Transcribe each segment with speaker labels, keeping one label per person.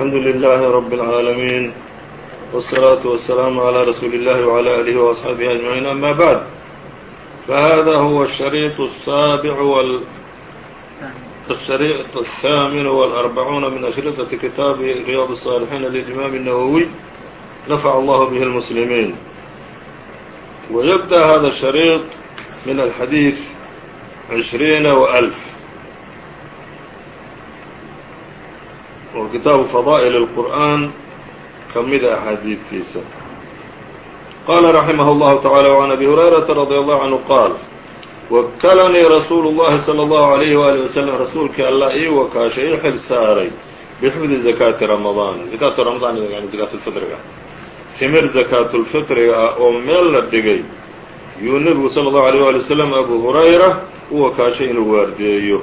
Speaker 1: الحمdu لله رب العاalمين والصلاaة والسلام عlى رsuuل الlh وعlى آله وأصحaaبه أجمعين أmا بعد فhذا هو الشhريط السابع الشhريط الثامن والأربعون من أشhرطة كتاب رياض الصالحين للإمام النووي نفع الله به المسلمين ويبدأ هذا الشhريط من الحديث عشhرين وألف kitaabu fadaa'il الqur'an ka mida axaadiidkiisa qala raximah اllahu taعalى وعan abi hurayrata radي allahu canhu qaal wakalanii rasuulu اllahi salى اllahu عalayh wali waslm rasuulkii allah ii wakaashay ii xil saaray bixifdi zakaati ramadaan zakaatu ramadaan yani zakaatulfitriga timir zakaatulfitriga ah oo meel la dhigay yuu nebigu salى اllahu عalيه wali waslm abu hurayra u wakaashay inuu waardeeyo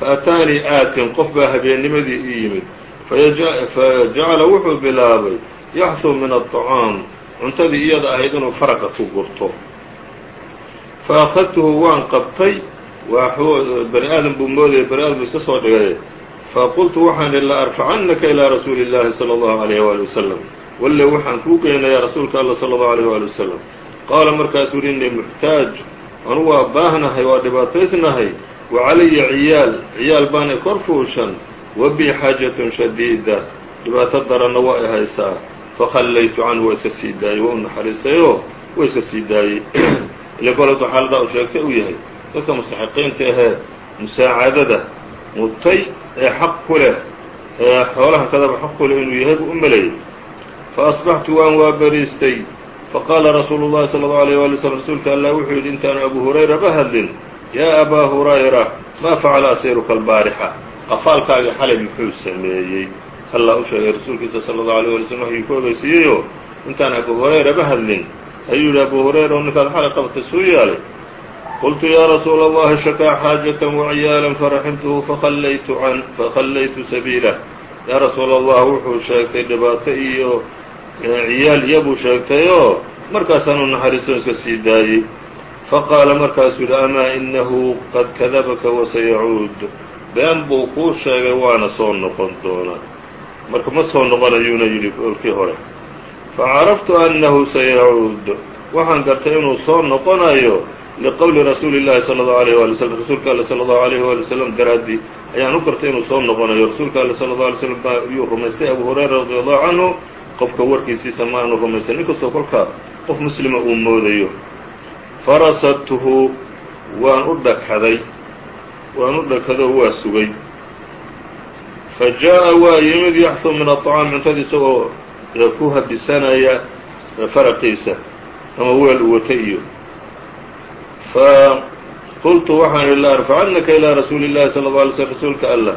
Speaker 1: faataanii aatin qof baa habeennimadii ii yimid fajacala wuxuu bilaabay yaxhu min aلطacaam cuntadii iyada ahayd inuu faraqa ku gurto faأkhadtuhu waan qabtay bani aadam buu moodayay bani aadam buu iska soo dhigay faqultu waxaan ihi la arfacannaka ilىa rasuuli اllahi salى اllahu عalيyh wali wasalam walle waxaan kuu geynayaa rasuulka alla salى اllahu عalيh wali wasalam qaala markaasuu uhi innii muxtaaj anugu waa baahnahay waa dhibaataysnahay wa calaya ciyaal ciyaal baana kor fuushan wabii xaajatun shadiida dhibaato daranna waa i haysaa. Fakhallaytu canhu waa iska sii daayey waa u naxariistayoo waa iska sii daayey ile koledu xaaladaa u sheegtay uu yahay dadka mustaxiqiinta ahee musaacadada mutay ee xaq ku leh ee xoolahan kadaba xaq ku leh inuu yahay buu u maleeyey faasbaxtu waan waabariistay. Faqaala rasuulu llahi sala allau alيyh wali slm rasuulka allah wuxuu yidhi intaanu abu hurayra ba hadlin. Yaa abaa hurayra maa facala asiiruka albaarixa qafaalkaagii xalay muxuu sameeyey. Allah u sheegay rasuulkiisa sala allahu alيyه wala slm waxyuu ku ogeysiiyeyoo intaan abu hurayraba hadlin. Ayuu yidhi abu hurayra oo ninkaad xalay qabtay suu yeelay qultu yaa rasuula allahi shakaa xaajatan waciyaalan faraximtuhu fakhallaytu sabiilah yaa rasuula allah wuxuu sheegtay dhibaato iyo ciyaal iyabuu sheegtayoo markaasaanu naxariistoon iska sii daayey faqaala markaasuu yidhi amaa inahu qad kadabaka wasayacuud been buu kuu sheegay waana soo noqon doonaa. Marka ma soo noqonayuuna yidhi olkii hore. Facaraftu annahu sayacuud waxaan gartay inuu soo noqonayo liqowli rasuuli llahi sala allahu alayh wali slm rasuulka alle sala allahu alayhi wali wasalam daraaddii ayaan u gartay inuu soo noqonayo. Rasuulka alle sala allahu alay slam baa yuu rumaystay abu hurayra radi allahu canhu qofka warkiisiisa ma aanu rumaysan inkastoo kolkaa qof muslima uu moodayo. Farasadtuhu waan u dhagxaday waan u dhakado waa sugay fa jaaءa waa yimid yaxhu min aطcaam cuntada isagoo ku habisanaya faraqiisa ama weel u wata iyo faqultu waxaan ihi la arfacannaka ilىa rasuuli الlahi salى الlه alay slm rasuulka allah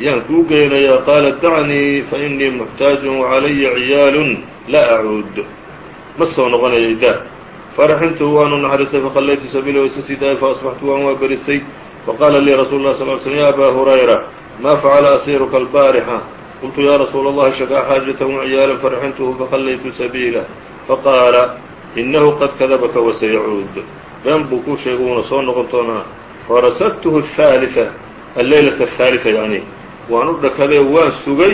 Speaker 1: yaan kuu geynayaa qaala dacnii fainii muxtaaju وcalaya ciyaalu laa acuud ma soo noqonaya idaa faraxintu waanu naxariistay fakhallaytu sabiila iska sii daayay faasbaxtu waan waa berisay faqaala lii rasuulu lah sal slm ya abaa hurayra ma facala asiiruka albaarixa qultu ya rasuula allahi shakaa xaajatan waciyaalan faraxintuhu fakhallaytu sabiilah faqaala inahu qad kadabaka wasayacuud been buu kuu sheegay wuuna soo noqon doonaa farasadtuhu ahaaliثa alleylata ahaaliثa yani waan u dhakadee waan sugay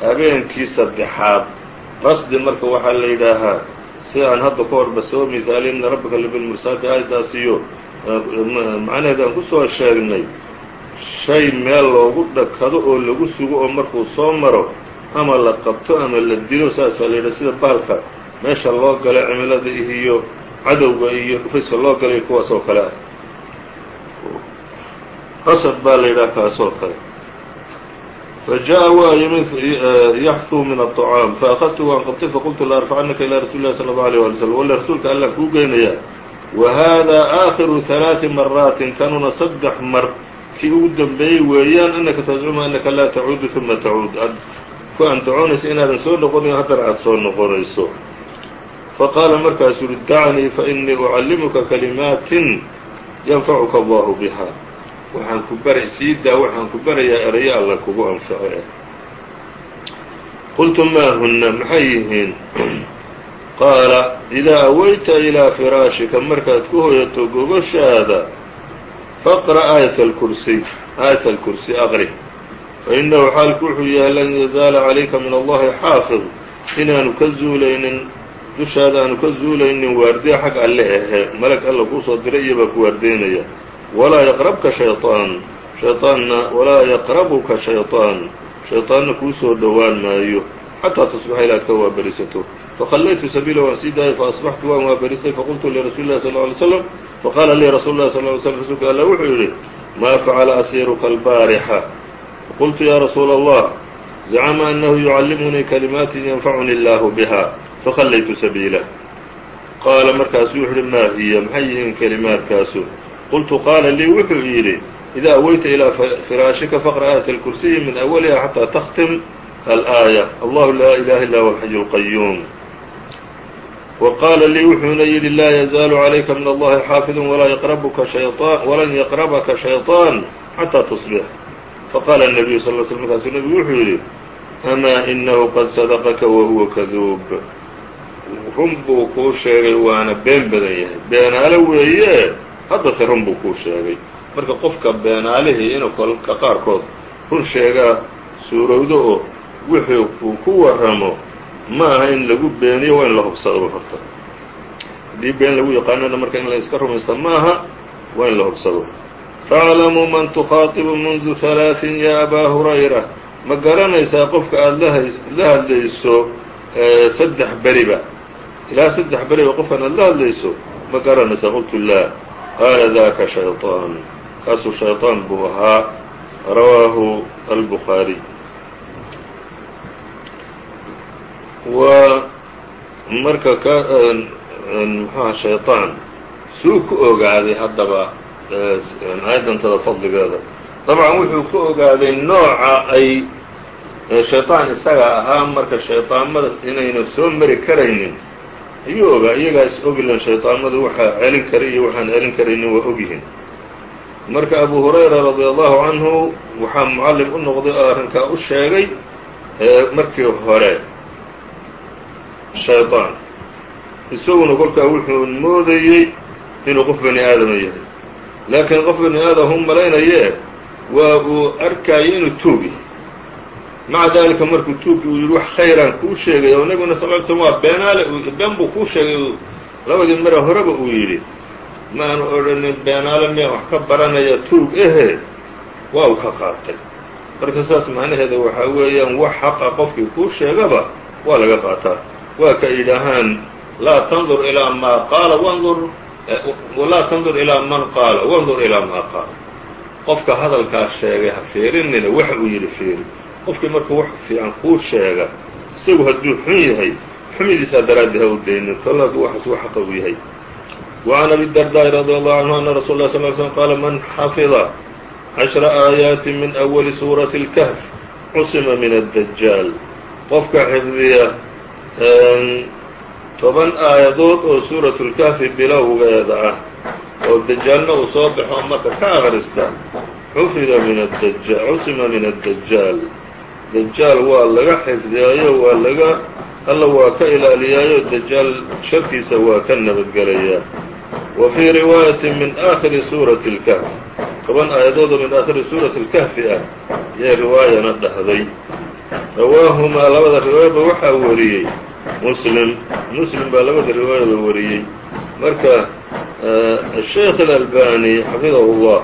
Speaker 1: habeenkii saddexaad rasdi marka waxaa la yidhaahaa si aan hadda ka horba soo misaalin ina rabbaka labilmursaati aayaddaasiyo macnaheed aan ku soo sheegnay shay meel loogu dhakado oo lagu sugo oo markuu soo maro ama la qabto ama la dilo saasaa la yidhaha sida baalka meesha loo gala cimilada iyo cadowga iyo dhufayska loo galay kuwaas oo kale ah rasad baa la yidhaha kaasoo kale fajaءa waa yimid yaxhu min aلطcaam faأkhadtu waan qabtay faqultu la arfacannaka ilى rasuuli lah salى الlaه alيه alي slm walla rasuulka allaan kuu geynayaa wahada aakhiru ثalaaثi maraatin kanuna saddex mar kii ugu dambeeyey weeyaan anaka tazcumu anaka laa tacuudu ثuma tacuud ad ku andacoonaysa inaadan soo noqonayo haddana aad soo noqonayso faqaala markaasuu uri dacnii fainii ucallimuka kalimaatin yanfacuka allahu biha waxaan ku bara sii daa waxaan ku barayaa erayo alla kugu anface qultu maa huna maxay yihiin qaala idaa awayta ilaa firaashika markaad ku hoyato gogoshaada faqra aayat alkursiy aayat alkursi aqri fainahu xaalku wuxuu yahay lan yazaala calayka min allahi xaafid inaanu ka zuulaynin dushaada aanu ka zuulaynin waardiya xag alle ahe malag alla kuusoo diray iyo baa ku waardeynaya walaa yaqrabka shayطaan shayطaanna walaa yaqrabuka shayطaan shayطaanna kuusoo dhowaan maayo xataa tusbaxa ilaad ka waaberisato فklaytu sabiila waan sii daayay faasbaxtu waan waaberisay faqultu lirasuuli lah sal lay slm faqaala lii rasuulu lah sal lay slm rasuulka alla wuxuu yidhi maa facala asiiruka albaarixa faqultu ya rasuula allah zacma anahu yucallimunii kalimaati yanfacuni illaahu biha fakhallaytu sabiila qaala markaasu wuxu uhi maa hiya maxay yihiin kalimaadkaasu qultu qaala lii wuxuu yidhi idaa aweyta ilaa firaashika faqra aayat alkursiyi min awaliha xataa takhtim alaaya allahu laa ilaha illa huwa alxayu اlqayuum wa qaala lii wuxuuna yidhi laa yazaalu calayka min allahi xaafidu walaa yaqrabuka shayطaan walan yaqrabaka shayطaan xataa tusbix faqaala الnabiyu sal l sl markaasuu nebigu wuxuu yidhi amaa inahu qad sadaqaka wahuwa kaduub run buu kuu sheegay waana been badan yahay beenaale weeye haddase run buu kuu sheegay marka qofka beenaalihii inuu kolka qaarkood run sheegaa suurowdo oo wixii uu ku warramo ma aha in lagu beeniyo waa in la hubsado horta haddii been lagu yaqaanana marka in la iska rumaysta ma aha waa in la hubsado faaclamuu man tukhaatibu mundu halaaثin ya abaa hurayra ma garanaysaa qofka aada la hadlayso saddex beriba ilaa saddex beriba qofkan aada la hadlayso ma garanaysaa qultu laa qaala daka shayطaan kaasuu shayطaan buu ahaa rawaahu albukhaariy waa marka ka mxuha shayطaan suu ku ogaaday haddaba aayadantada fadligeeda dabcan wuxuu ku ogaaday nooca ay shayطaan isaga ahaa marka shayطaamada inayna soo mari karaynin ayuu ogaa iyagaas oglan shayطaamadu waxaa celin kara iyo waxaan celin karaynin waa ogyihiin marka abu hurayra radi allahu canhu waxaa mucallim u noqday oo arrinkaa u sheegay markii hore shayطaan isaguna kolkaa wuxuu moodayey inuu qof bani aadama yahay. Laakiin qof bani aadam u malaynayee waa uu arkaayo inuu tuug yahay. Maca dalika markuu tuugii uu yidhi wax khayraan kuu sheegay oo nebiguna sal ly slm waa beenaale been buu kuu sheegay labadii mare horeba uu yidhi ma aanu odhanin beenaale miyaa wax ka baranaya tuug ehe? Waa uu ka qaatay. Marka saas macnaheeda waxaa weeyaan wax xaqa qofkii kuu sheegaba waa laga qaataa waa ka yidhaahaan laa tandur ilaa maa qaala wandur laa tandur ilaa man qaala wandur ilaa maa qaala qofka hadalkaas sheegay ha fiirinina waxa uu yidhi fiiri qofkii markuu wax fiican kuu sheega isagu hadduu xun yahay xumidiisaa daraaddi ha u daynin kol hadduu waxaas wax xaqa u yahay وعn أbي الdرداء رضي الله عنه أن رsuل الله صل ل سلم qال mن xفظ عشhرa آيaaت min أوli sوuرaة الكهف cusima min الدجاaل qofka xifdiya toban aayadood oo suurat lkahfi bilowgeeda ah oo dajaalna uu soo baxo marka ka akhrista. Xufida min adajaal cusima min addajaal dajaal waa laga xifdiyaayo waa laga alla waa ka ilaaliyaayo dajaal sharkiisa waa ka nabadgelayaa. Wa fii riwaayatin min aakhiri suurati lkahfi toban aayadood oo min aakhiri suurati اlkahfi ah yay riwaayana dhahday rawaahumaa labada riwaayaba waxaa wariyey muslim muslim baa labada riwaayaba wariyey marka sheekh اlalbani xafidahu اllah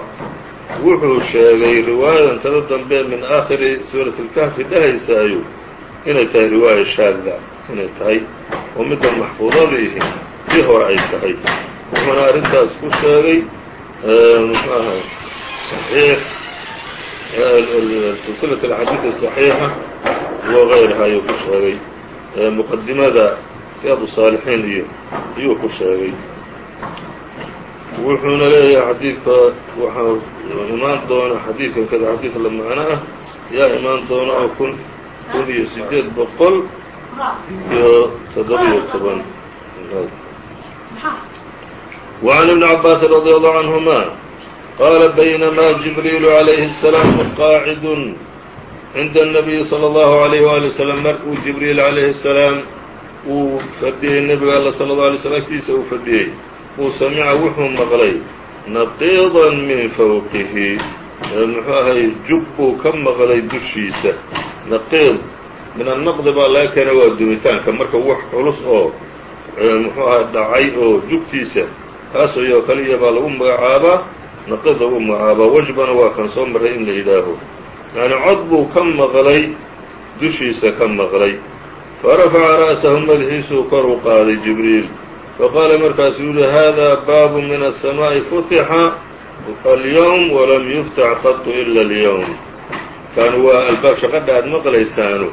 Speaker 1: wuxuu sheegay riwaayadan tada dambe min aakhiri suurati اlkahfi dhahaysaayo inay tahay riwaaya shaada inay tahay oo middan maxfuudada ihi tii hore ay tahay wuxuuna arrintaas ku sheegay muxuu ahay صaxiix silsilaة اlaxaadiid الصaxiixa wغayraha ayuu ku sheegay muqadimada riyaad saalixiin iyo ayuu ku sheegay wuxuuna leeyahay xadiidka waxaa imaan doona xadiidkan kada xadiid la macno ah yaa imaan doona oo kun kun iyo sideed boqol iyo toddobiyo toban وعن ابن عباس رضي الله عنهما قال بينما جبريل عليه السلام قاعد عند النبي صلى الله عليه وآله وسلم markuu جiبريل عليه السلام uu fadhiyey nebiga all صلى الله عليه وسلم agtiisa uu fadhiyey uu samica wuxuu maqlay naqiiضa min fawqihi muxuu ahay jub buu ka maqlay dushiisa naqiid min annaqdi baa laga keena waa dumitaanka marka wax culus oo muxuu ahaa dhacay oo jugtiisa kaas iyo kaliya baa lagu magacaabaa naqid lagu magacaabaa wajbana waa kan soo maray in la yidhaaho yani cod buu ka maqlay dushiisa ka maqlay farafaca ra'sahu madaxiisuu kor u qaaday jibriil faqaala markaasuu yihi hada baabu min aلsamaaءi futixa alyowm walam yuftax qatu ila اlyowm kan waa albaab shaqadha aad maqlaysaanu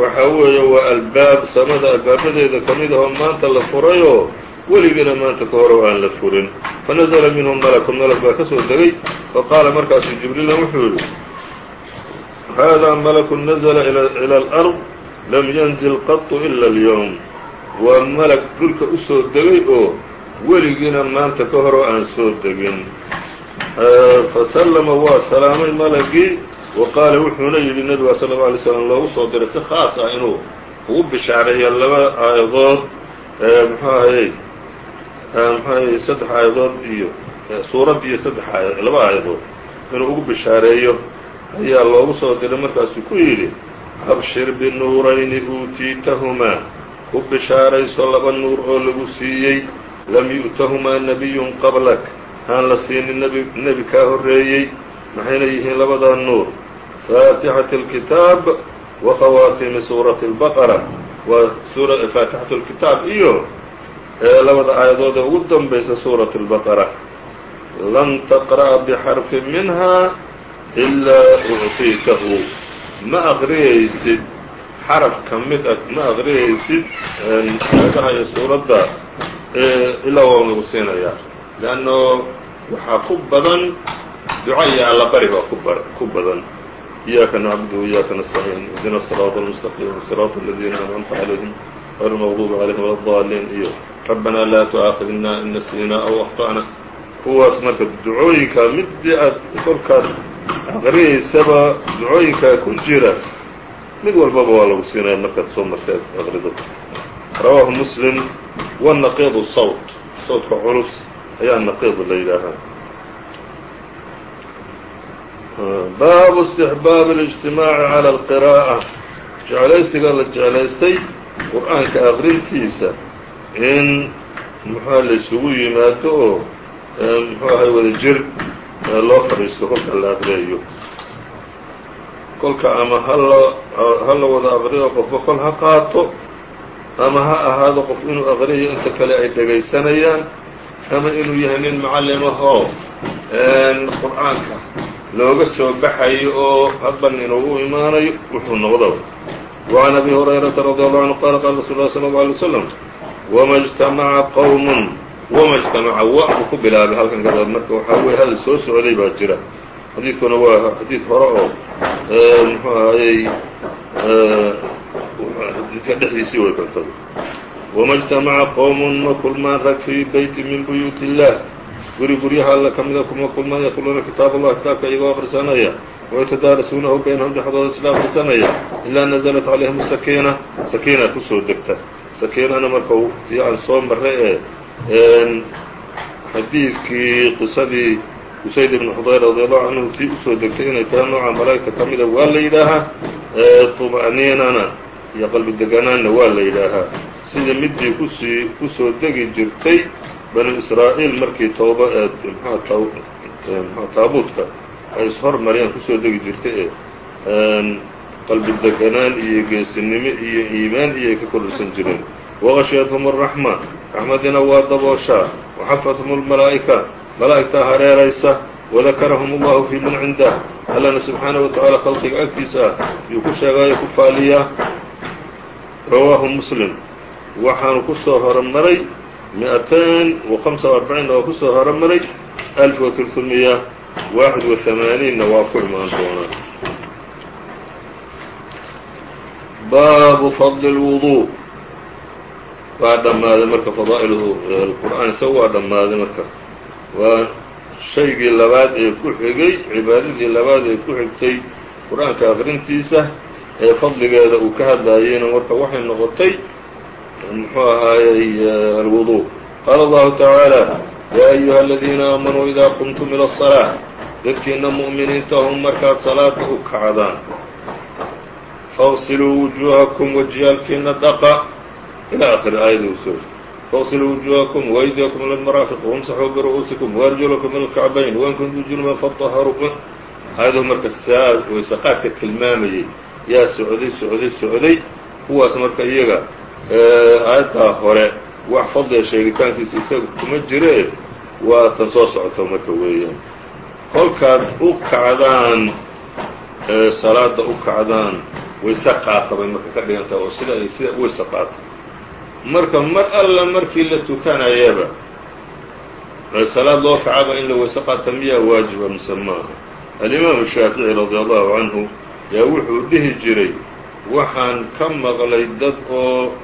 Speaker 1: waxa weeye waa albaab samada albaabadeeda ka mid ahoo maanta la furayoo weligiina maanta ka hore aan la furin fanazla minhu malakun malak baa ka soo degay faqaala markaasuu jibriila wuxuu yihi hada malakun nazla ilى اlأrض lam yanzil qatu ila اlyowm waa malag dhulka u soo degay oo weligiina maanta ka horoo aan soo degin fasallama waa salaamay malagii wa qaala wuxuuna yidhi nebiga sala اlه alay slam loogu soo diray si khaas ah inuu ugu bishaareeyo laba aayadood mxuu ahayey mxuu ahayey saddex aayadood iyo suurad iyo saddex aaya laba aayadood inuu ugu bishaareeyo ayaa loogu soo diray markaasuu ku yidhi abshir binuurayni uutiitahumaa ku bishaarayso laba nuur oo lagu siiyey lam yu'tahumaa nabiyun qablak. Aan la siinin nebi nebi kaa horreeyey maxayna yihiin labadaa nuur. Faatixati alkitaab wa khawaatimi suurati albaqara waa suura faatixatu alkitaab iyo labada aayadood ee ugu danbaysa suuratu albaqara lan taqra'a bixarfin minhaa ilaa uctiitahu ma aqriyaysid xaraf ka mid a ma aqriyaysid aagaha iyo suuradda ilaa waan lagu siinayaa leanno waxaa ku badan duca iyo allabari baa ku badan iyaaka nacbudu waiyaaka nastaciin ihdina asiraat almustaqiim siraat aladiina ancamta calayhim غayr lmaqdubi calayhim wala daaliin iyo rabbanaa laa tu'aakhidna in nasiina aw akhta'na kuwaas marka ducooyinka midii aad kolkaad aqriyaysaba ducooyinkaa ku jira. Mid walbaba waa lagu siinaya markaad soo marteed aqrido rawaahu muslim wanaqiidu sawt. Sawtka culus ayaa naqiid la yidhaahaa baabu istixbaabi اlijtimaaci calى alqiraa'a. Jeclaysiga la jeclaystay qur'aanka aqrintiisa in muxua la isugu yimaado oo muxuu ahay wada jir loo fadhiisto kolka la aqriyayo kolka ama hala ha la wada aqriyo qofba kol ha qaato ama ha ahaado qof inuu aqriyayo inta kale ay dhegaysanayaan ama inuu yahay nin macallim ahoo qur-aanka looga soo baxayo oo hadban inuu u imaanayo wuxuu noqdo وعn أbي هuريرaةa رضي الله عنه qال qال رsuل الله صلى الله عليه وسلم وma اجتمعa qوم وma اجتمعa wa buu ku bilaabay halkan gadaad marka waxaa weye hadal soo socday baa jira xadiidkuna waa xadiid hore oo mxuu ahayey xadiidka dhexdiisii way kaltay وma اجتمعa qوم ma kulmaan rag fي beyti min buyuuت الlah guri guryaha alla ka mida kuma kulmaan yatluuna kitaab allah kitaabka iyagoo akhrisanaya waytadaarasuunahu baynahum dhexdooda isla akhrisanaya ilaa naزlat calayhim sakiina sakiina kusoo degta sakiinana marka tii aan soo maray ee xadiidkii qisadii usayd ibn xudayr radi allahu canhu tii u soo degtay inay tahay nooca malaa'igta ka mida waa la yidhaahaa طuma'niinana iyo qalbi deganaanna waa la yidhaahaa. Sida midii ku sii ku soo degi jirtay banu israa'iil markii tooba ee mxua taabuudka ay ishormariyaan ku soo degi jirtay ee qalbi deganaan iyo geesinimo iyo iimaan iyo ay ka kororsan jireen waqashyathum الraxma raxmadina waa dabooshaa waxafathum اlmalaa'ika malaa'igtaa hareeraysa wadakarahum اllahu fii man cindah allana subxaanaه wa tacaala khalqiga agtiisa ah yuu ku sheegaayo ku faaliyaa rawaahu muslim waxaanu ku soo horomaray miئatain وخamسa وarbaciinna waa kusoo horomaray أlf وثulثumiya waaxid وaثamaaniinna waa ku imaan doonaa baabu fadl الwuضuء waa dhammaaday marka fadaa'ilu qur'aan isagu waa dhammaaday marka. Waa shaygii labaad ee ku xigay cibaadadii labaad ee ku xigtay qur'aanka akrintiisa ee fadligeeda uu ka hadlayayna marka waxay noqotay muxuu ahaayey alwudu. Qaala allahu tacaala yaa ayuha aladiina aamanuu idaa qumtum ila asalaa dadkiina mu'miniinta markaad salaada u kacdaan faqsiluu wujuuhakum wajiyaalkiina dhaqa ilaa akhiri aayada u soo faqsiluu wujuuhakum waydiyakum ila lmaraafiq wamsaxuu biru'uusikum waarjulakum ila lkacbayn wain kuntum junuban faطaharuu aayaduu marka saa waysaqaadka tilmaamayay yaa socday socday socday kuwaas marka iyaga aayaddaa hore wax fadliga sheegitaankiisa isaga kuma jiree waa tan soo socoto marka weeyaan kolkaad u kacdaan salaada u kacdaan wayse qaata bay marka ka dhigan oo sida sida wayse qaata marka mar alla markii la tukanayaba salaad loo kacaba in la wayse qaata miyaa waajiba mise maaha. Alimaamu shaafici radi allahu canhu yaa wuxuu dhihi jiray waxaan ka maqlay dad oo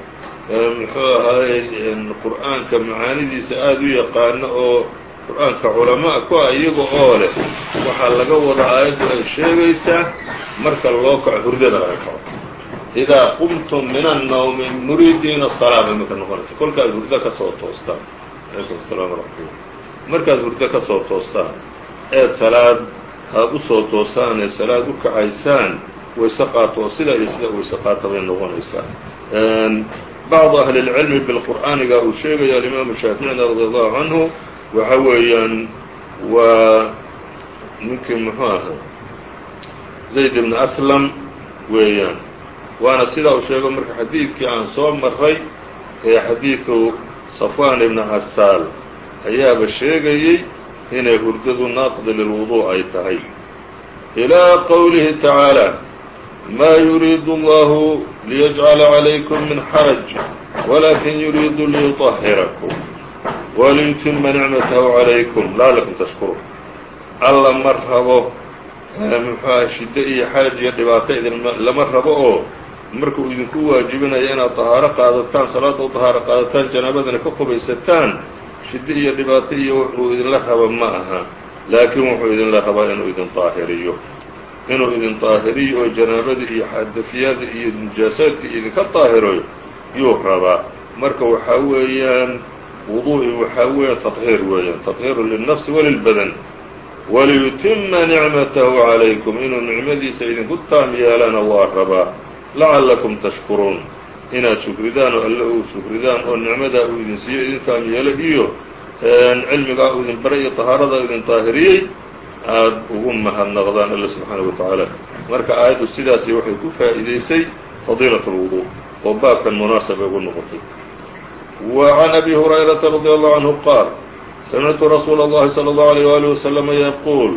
Speaker 1: muxuu ahaayey qur'aanka macaanidiisa aada u yaqaano oo qur'aanka culamaa ku ah iyaga oo leh. Waxaa laga wada aayaddu ay sheegaysaa marka loo kaco hurdada laga kaco idaa qumtum min annawmi muriidiina salaa bay marka noqonaysa kolkaad hurdo ka soo toostaan alaykum asalaam waraxmatullah markaad hurdo ka soo toostaan eed salaad aad u soo toosaan ee salaad u kacaysaan wayse sida iyo sida wayse bay noqonaysaa bacdu ahli اlcilmi bilqur'aaniga uu sheegaya alimaamu shaaficina radi allahu canhu waxa weeyaan waa ninkii muxuu ahaa zayd ibn aslam weeyaan waana sidaa uu sheego marka xadiidkii aan soo maray ee xadiidu safwan ibna casaal ayaaba sheegayey inay hurdadu naaqdi lilwudu' ay tahay. Ilaa qowlihi tacaalى ma yuriidu allahu liyajcala calaykum min xaraj walakin yuriidu liyuطahirakum waliyutima nicmatahu calaykum lacalakum tashkuruun. Alla ma rabo muxuuha shiddo iyo xaaj iyo dhibaato idin lama rabo oo markuu idinku waajibinayo inaad tahaaro qaadataan salaada u tahaaro qaadataan janaabadana ka qubaysataan shiddo iyo dhibaato iyo wuxuu idinla raba ma aha. Laakiin wuxuu idinla rabaa inuu idin daahiriyo. Inuu idin daahiriyo oo janaabada iyo xadafyada iyo nijaasaadka idinka daahirayo yuu rabaa. Marka waxaa weeyaan wuduu'i waxaa weeyaan taطhiir weeyaan. Taطhiiru lilnafsi walilbadan waliyutima nicmatahu calaykum. Inuu nicmadiisa idinku taam yeelana waa rabaa lacallakum tashkuruun inaad shukridaan oo alle uu shukridaan oo nicmadaa uu idin siiyo idin taam yeelo iyo cilmigaa uu idin baray iyo طahaaradaa u idin daahiriyey aad ugu mahadnaqdaan alle subxaanaه wa tacaala marka aayaddu sidaasi waxay ku faa'iidaysay fadiilaة اlwuضuء oo baabkan munaasaba ugu noqotay وعن أbي هريرة رضي الله عنه قال سمعت رsuuل الlhi صلى الله عليه وaله وسلم يقول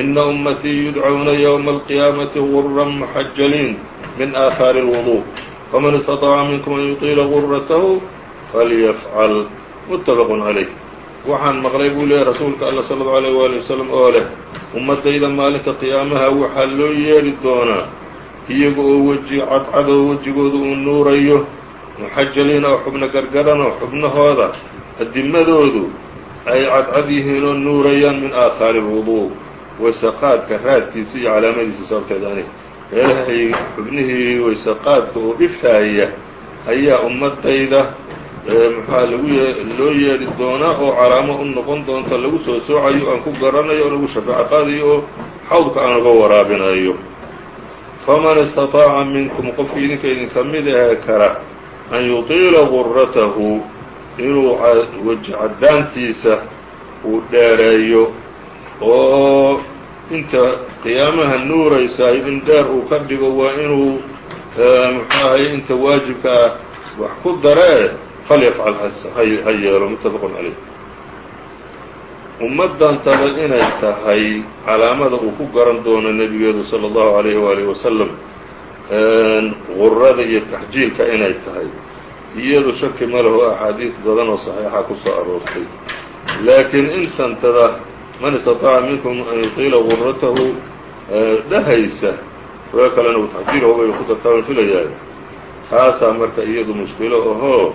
Speaker 1: إن أمتي يدعوna يوم القيامة غرا محجلين من آثاaر الوضوء فمن استطاع منكم أن يطيل غرته فليفعل متفق عليه waxaan maqlay buu leeyahy rasuulka alla sala allau alayh waali wasalam oo leh ummaddayda maalinta qiyaamaha waxaa loo yeedhi doonaa iyaga oo weji cadcadoo wejigooda uu nuurayo muxajaliin oo xubno gargaran oo xubnahooda adimadoodu ay cadcad yihiin oo nuurayaan min aathaari alwuduu waysaqaadka raadkiisa iyo calaamadiisa sababteed yani meelaha ay xubnihii waysaqaadka oo dhifaaya ayaa ummadayda muxua lagu loo yeedhi doonaa oo calaamo u noqon doonta lagu soo soocayo aan ku garanayo oo lagu shafaaco qaadayo oo xawdka aan uga waraabinayo. Faman istaطaaca minkum qofkii idinka idinka mid ahe kara an yuطiila guratahu inuu weji caddaantiisa uu dheereeyo oo inta qiyaamaha nuuraysaay in dheer uu ka dhigo waa inuu muxuu ahay inta waajibka ah wax ku daree falyafcal ha yeelo muttafaqun calayh ummaddan taba inay tahay calaamada uu ku garan doono nebigeedu sala allahu alayhi waalihi wasalam gurada iyo taxjiilka inay tahay. Iyadu shaki ma leho axaadiid badan oo saxiixa ku soo aroortay. Laakiin intantada man istataaca minkum an yutiila guratahu dhahaysa roo kalena uu taxjiilhu bay ku dartaaban filayahay taasaa marka iyadu mushkilo ahoo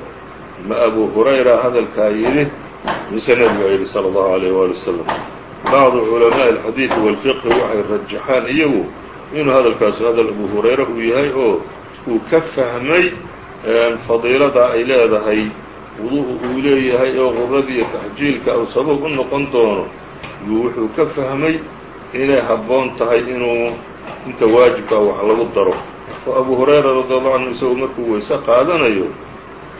Speaker 1: ma abu hurayra hadalkaa yidhi mise nebigaa yidhi salى اllahu عalيyه wali wasalam bacdu culamaaءi اlxadiidi wاlfiqhi waxay rajaxaan iyagu inuu hadalkaasu hadal abu hurayra uu yahay oo uu ka fahmay fadiilada ay leedahay wuduء uu leeyahay oo quradii iyo taxjiilka uu sabab u noqon doono yuu wuxuu ka fahmay inay habboon tahay inuu inta waajibkaa wax lagu daro. Oo abu hurayra radiallahu canhu isagoo markuu weyse qaadanayo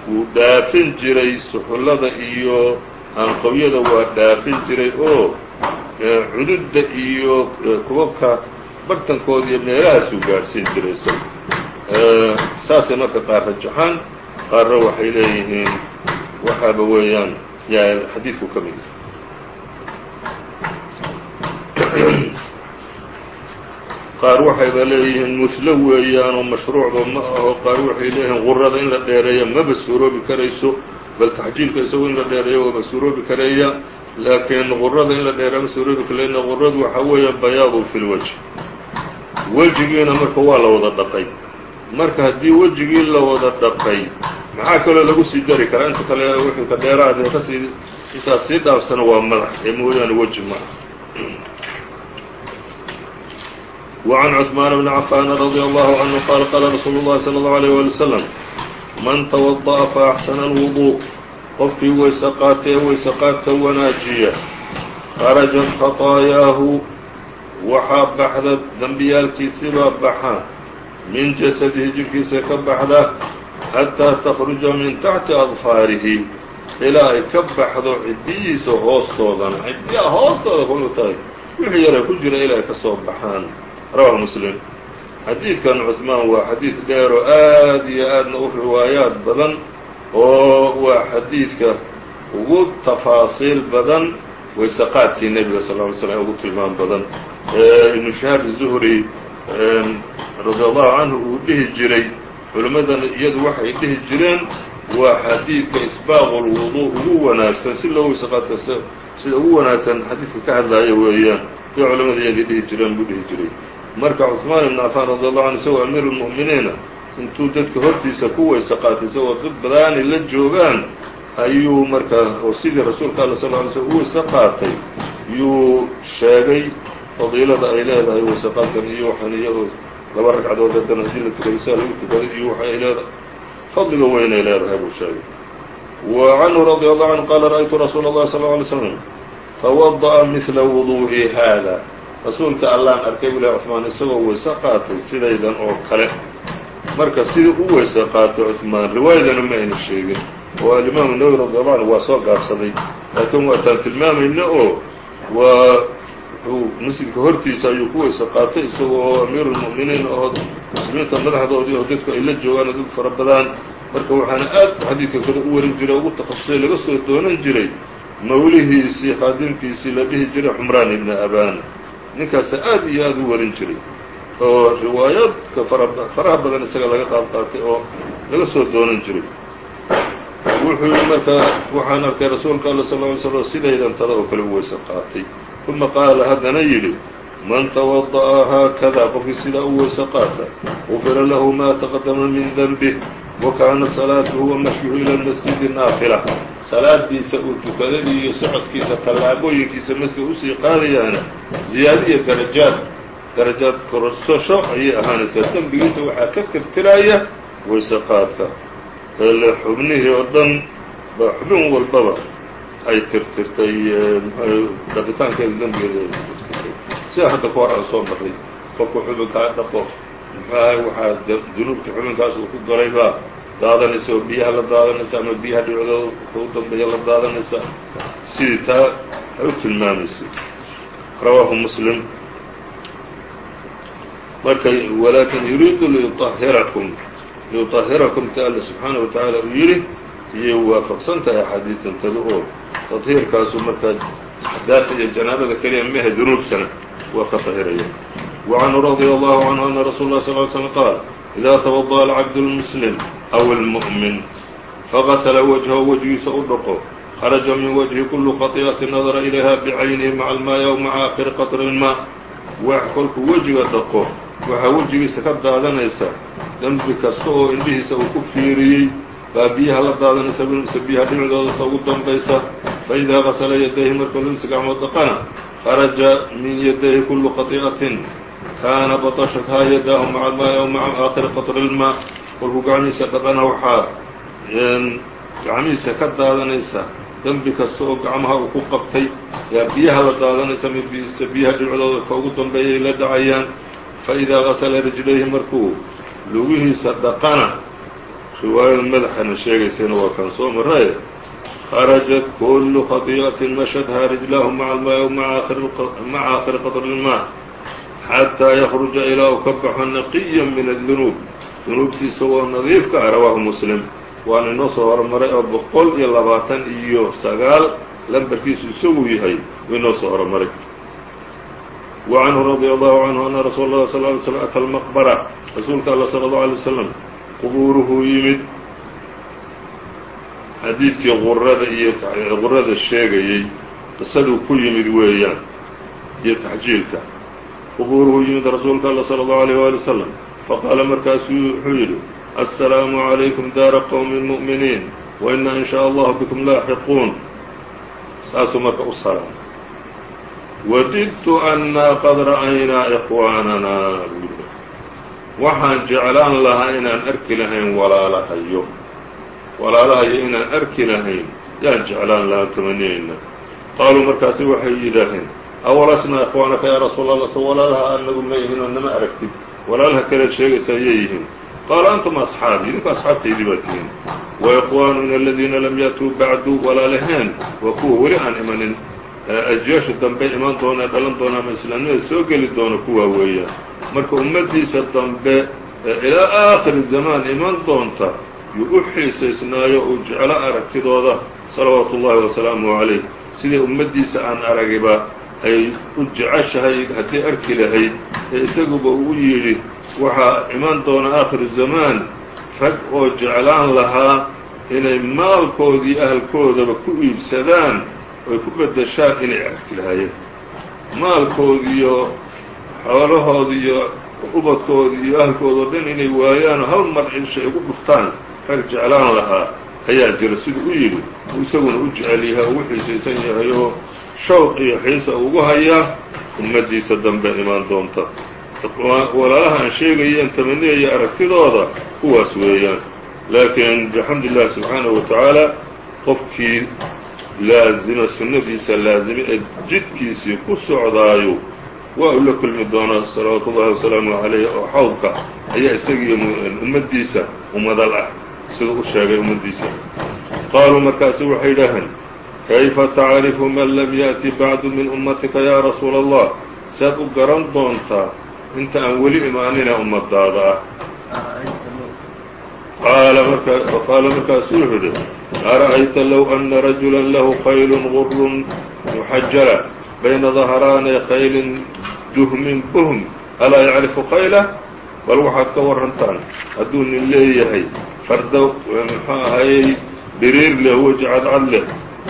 Speaker 1: wuu dhaafin jiray suxullada iyo aanqowyada waa dhaafin jiray oo cududda iyo kubabka bartankooda iyo meelahaasuu gaadhsiin jiray. Isaga saasay marka qaar rajaxaan qaarna waxay leeyihiin waxaaba weeyaan yaa xadiidku ka mid qaar waxayba leeyihiin muslo weeyaan oo mashruucba ma aho qaar waxay leeyihiin qurada in la dheereeya maba suuroobi karayso bal taxjiilka isagu in la dheereeyo waaba suuroobi kareeya laakiin qurada in la dheereeya ma suuroobi karena quradu waxaa weeya bayaadu fi lwajh wejigiina marka waa la wada dhaqay. Marka haddii wejigii la wada dhaqay maxaa kaloo lagu sii dari karaa? Inta kale wixii ka dheeraade ka sii intaas sii dhaafsana waa madax ee mooyaane weji maaha وعن cثmaan بن cafاn رadي الله عnه qال qاla rasuul الlahi slى الlه عليه وaلي وsلم man توضأa faأxsن الوضوء qofkii weyse qaatee weyse qaadka wanaajiya kharajat khaطaayaahu waxaa baxda dembiyaalkiisibaa baxa min jasadihi jirkiisa ka baxda xataa takhruja min taxti adfaarihi ilaa ay ka baxdo cidiyihiisa hoostoodana cidiyaa hoostooda kulu tahay wixii yara ku jira ilaa ay ka soo baxaan rawahu muslim. Xadiidkan cusmaan waa xadiid dheer oo aad iyo aadna u riwaayaad badan oo waa xadiidka ugu tafaasiil badan waysaqaadkii nebiga sal ly slm ugu tilmaam badan. Ibnu shahaab zuhri radi allahu canhu uu dhihi jiray culimmadana iyadu waxay dhihi jireen waa xadiidka isbaaqu lwudu ugu wanaagsan si loo weyse qaato sida ugu wanaagsan xadiidka ka hadlaayo weeyaan. Iyo culimmada iyadii dhihi jireen buu dhihi jiray marka cusmaan ibn cafaan radi allahu canhu isagoo amiiru lmu'miniina intuu dadka hortiisa ku weyse qaatay isagoo dad badaani la joogaan ayuu markaa oo sidii rasuulka alla sal ly slm u weyse qaatay yuu sheegay fadiilada ay leedahay weyse qaadkan iyo waxaan iyo laba ragcadood haddana haddii la tukado saa lagu tukaday iyo waxa ay leedahay. Fadliga weynay leedahay buu sheegay. Wa canhu radi allahu canhu qaala ra'aytu rasuula اllahi sal alay slam tawada'a midla wuduu'i haada rasuulka allaan arkay buu leh cusmaan isagoo weyse qaatay sidaydan oo kale. Marka sidii u weyse qaatay cusmaan riwaayadana ma ayna sheegin. Oo alimaamu nawowi radi allahu canhu waa soo gaabsaday. Laakiin waataan tilmaamayna oo waa wuxuu masjidka hortiisa ayuu ku weyse qaatay isagoo amiiru lmu'miniin oo muslimiinta madaxdoodii oo dadku ay la joogaan oo dad fara badaan. Marka waxaana aad xadiidka kale u warin jiray o ugu takhasusay laga soo doonan jiray mawlihiisii khaadimkiisii la dhihi jiray xumraan ibni abana ninkaasa aad iyo aad u warin jiray oo riwaayaadka fara faraha badan isaga laga qaad qaatay oo laga soo doonan jiray. Wuxuu yihi marka waxaan arkay rasuulka alla sal ly sidaydan tada oo kale u weyse qaatay. Uma qaala haddana yidhi man tawada'a haakada qofkii sidaa u weyse qaata gufira lahu ma taqadama min denbih wa kaana salaatuhu wa mashyuhu ila lmasjidi naafila salaadiisa uu tukaday iyo socodkiisa tallaabooyinkiisa masjid u sii qaadayaana ziyaadiya darajaad darajaad korosasho ayay ahaanaysaa dembigiisa waxaa ka tirtiraya weyse qaadka ele xubnihii oo dhan ba xubin walbaba ay tirtirtay dhaqitaankeeda ay tirtirtay sida hadda ka hor aan soo marray qofku xubinkaa dhaqo muxuahay waxaa dunuubta xubinkaas uu ku galay baa daadanaysa oo biyaha la daadanaysa ama biyaha dhibcdooda ka u dambeeya la daadanaysa. Sidii taa ay u tilmaamaysay rawaahu muslim. Marka walaakin yuriidu liyuahirakum liyuطahirakum ta alla subxaana wa tacaala uu yidhi iyay waafaqsan tahay axaadiidan tada oo tadhiirkaasu markaa daata iyo janaabada keliya mehe dunuubtana waa ka tahiraya وعنه رضي الله عنه أن رsuل الله صلى اه علي سلم قال إذا توضأ العبد المسلم أو المؤمن فغسل وجهه وجgiisa u dhqo خرج من وجهi كل خطيئة نظر إليها بعyنه مع الماء أو مع آخر qطر الماء wax kolkuu wejiga dhaqo waxaa wejigiisa ka daadanaysa dembi kasta oo indhihiisa uu ku fiiriyey baa biyaha la daadanaysa binusa biyaha dhinacidooda ta ugu dambaysa faidaa qasala yadayhi markuu limsa gacmood dhaqana kharaja min yadayhi kullu qati'atin kaana batashathaa yadaahu maca almaai aw maca aakhiri qatri ilmaa gacmihiisa dhaqana waxaa gacmihiisa ka daadanaysa dembi kasta oo gacmaha uu ku qabtay yaa biyaha la daadanaysa minse biyaha dhinacidooda kaugu dambeeyay la dhacayaan faidaa qasala rijlayhi markuu lugihiisa dhaqana riwaayada madaxana sheegaysayna waa kan soo maraye kharajat kulu khadii'atin mashadhaa rijlaahu maca almaa maca aakhiri qadri ilmaa xataa yakruja ilaa uu ka baxo naqiya min adunuub dunuubtiisa oo nadiifka ah rawaahu muslim. Waana inoo soo hormaray oo boqol iyo labaatan iyo sagaal lambarkiisu isagu yahay u inoo soo hormaray. Wa canhu radia allahu canhu ana rasuul اlah sal ly slm ata almaqbara rasuulka alla sala allahu alay wasalam qubuuruhuu yimid xadiidkii qurada iyo qurada sheegayey qisaduu ku yimid weeyaan iyo taxjiilka qubuuruhu yimid rasuulka alla salى اllahu alيyh wali wasalam faqaala markaasuu wuxuu yidhi assalaamu عalaykum daara qowmi mu'miniin waina in shaء allahu bikum laaxiquun saasuu marka u salaamay wadidtu annaa qad ra'aynaa ikhwaanana buu yidhi waxaan jeclaan lahaa inaan arki lahayn walaalahayo. Walaalahayo inaan arki lahayn yaan jeclaan lahaa tamaniyayna qaaluu markaasi waxay yidhaaheen awalasnaa ikhwaanaka yaa rasuul allah to walaalaha anagu ma yihiin oo nama aragtid. Walaalaha kaleed sheegaysa ayay yihiin. Qaala antum asxaabi idinku asxaabtaydii baa tihiin. Wa ikhwaanuna aladiina lam ya'tuu bacdu walaalaheen waa kuwa weli aan imanin ajyaasha dambe iman doona dhalan doona ama islaamnimada soo geli doona kuwaa weeyaan marka ummaddiisa dambe ilaa aakhiri zamaan iman doonta yuu u xiisaysnaayo uu jeclo aragtidooda salawaatu ullahi wasalaamuhu calayh. Sidii ummaddiisa aan aragiba ay u jeceshahay haddii arki lahayd ee isaguba uu yidhi waxaa iman doona aakhiru zamaan rag oo jeclaan lahaa inay maalkoodii ahalkoodaba ku iibsadaan oy ku beddeshaan inay arki lahaayeen. Maalkoodiiyo xoolahoodi iyo ubadkoodi iyo ahalkooda o dhan inay waayaanoo hal mar inshay ugu dhuftaan rag jeclaan lahaa ayaa jira siduu u yidhi. Uu isaguna u jecel yahay oo ugu xiisaysan yahay oo shawq iyo xiisa ugu hayaa ummaddiisa dambe imaan doonta. Walaalaha aan sheegayeen tamaniyaya aragtidooda kuwaas weeyaan. Laakiin bixamdi illahi subxaanahu wa tacaala qofkii laazima sunnadiisa laazime ee jidkiisii ku socdaayo waa uu la kulmi doonaa salawaatu ullahi wasalaamu calayh oo xawdka ayaa isagiiyo ummaddiisa umadal ah siduu u sheegay ummaddiisa. Qaaluu markaasi waxay yidhaaheen kayfa tacrifu man lam ya'ti bacdu min ummatika yaa rasuula allah saad u garan doontaa inta aan weli imaanina ummadaada ah qaala markaasuu wuxuu yidhi ara'ayta low ana rajula lahu khaylun gurun muxajala bayna dahraani khaylin duhmin buhm alaa yacrifu khaylah bal waxaad ka warantaan hadduu nin leeyahay farda muxuu ahayey biriir leh weji cadcad leh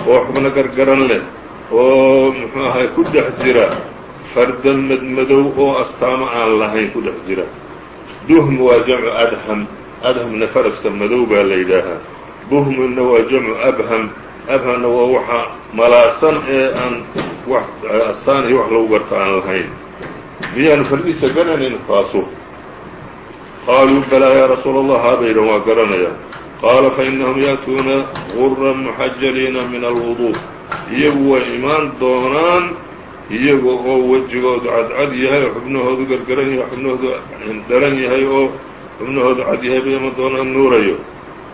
Speaker 1: oo xubno gargaran leh oo muxuu ahay ku dhex jira farda madmadow oo astaamo aan lahayn ku dhex jira duhm waa jamcu adham adhamna faraska madow baa la yidhaahaa. Buhmuna waa jamcu abham. Abhamna waa waxa malaasan ee aan wax astaan iyo wax lagu garto aan lahayn. Miyaanu fardiisa garanayn kaasu qaaluu balaa yaa rasuula allah habaydan waa garanaya qaala fainahum ya'tuuna guran muxajaliina min alwuduu iyagu way imaan doonaan iyaga oo wejigoodu cadcad yahay oo xubnahoodu gargaran yahay xubnahoodu daran yahay oo xubnahoodu cad yahay bay iman doonaan nuurayo.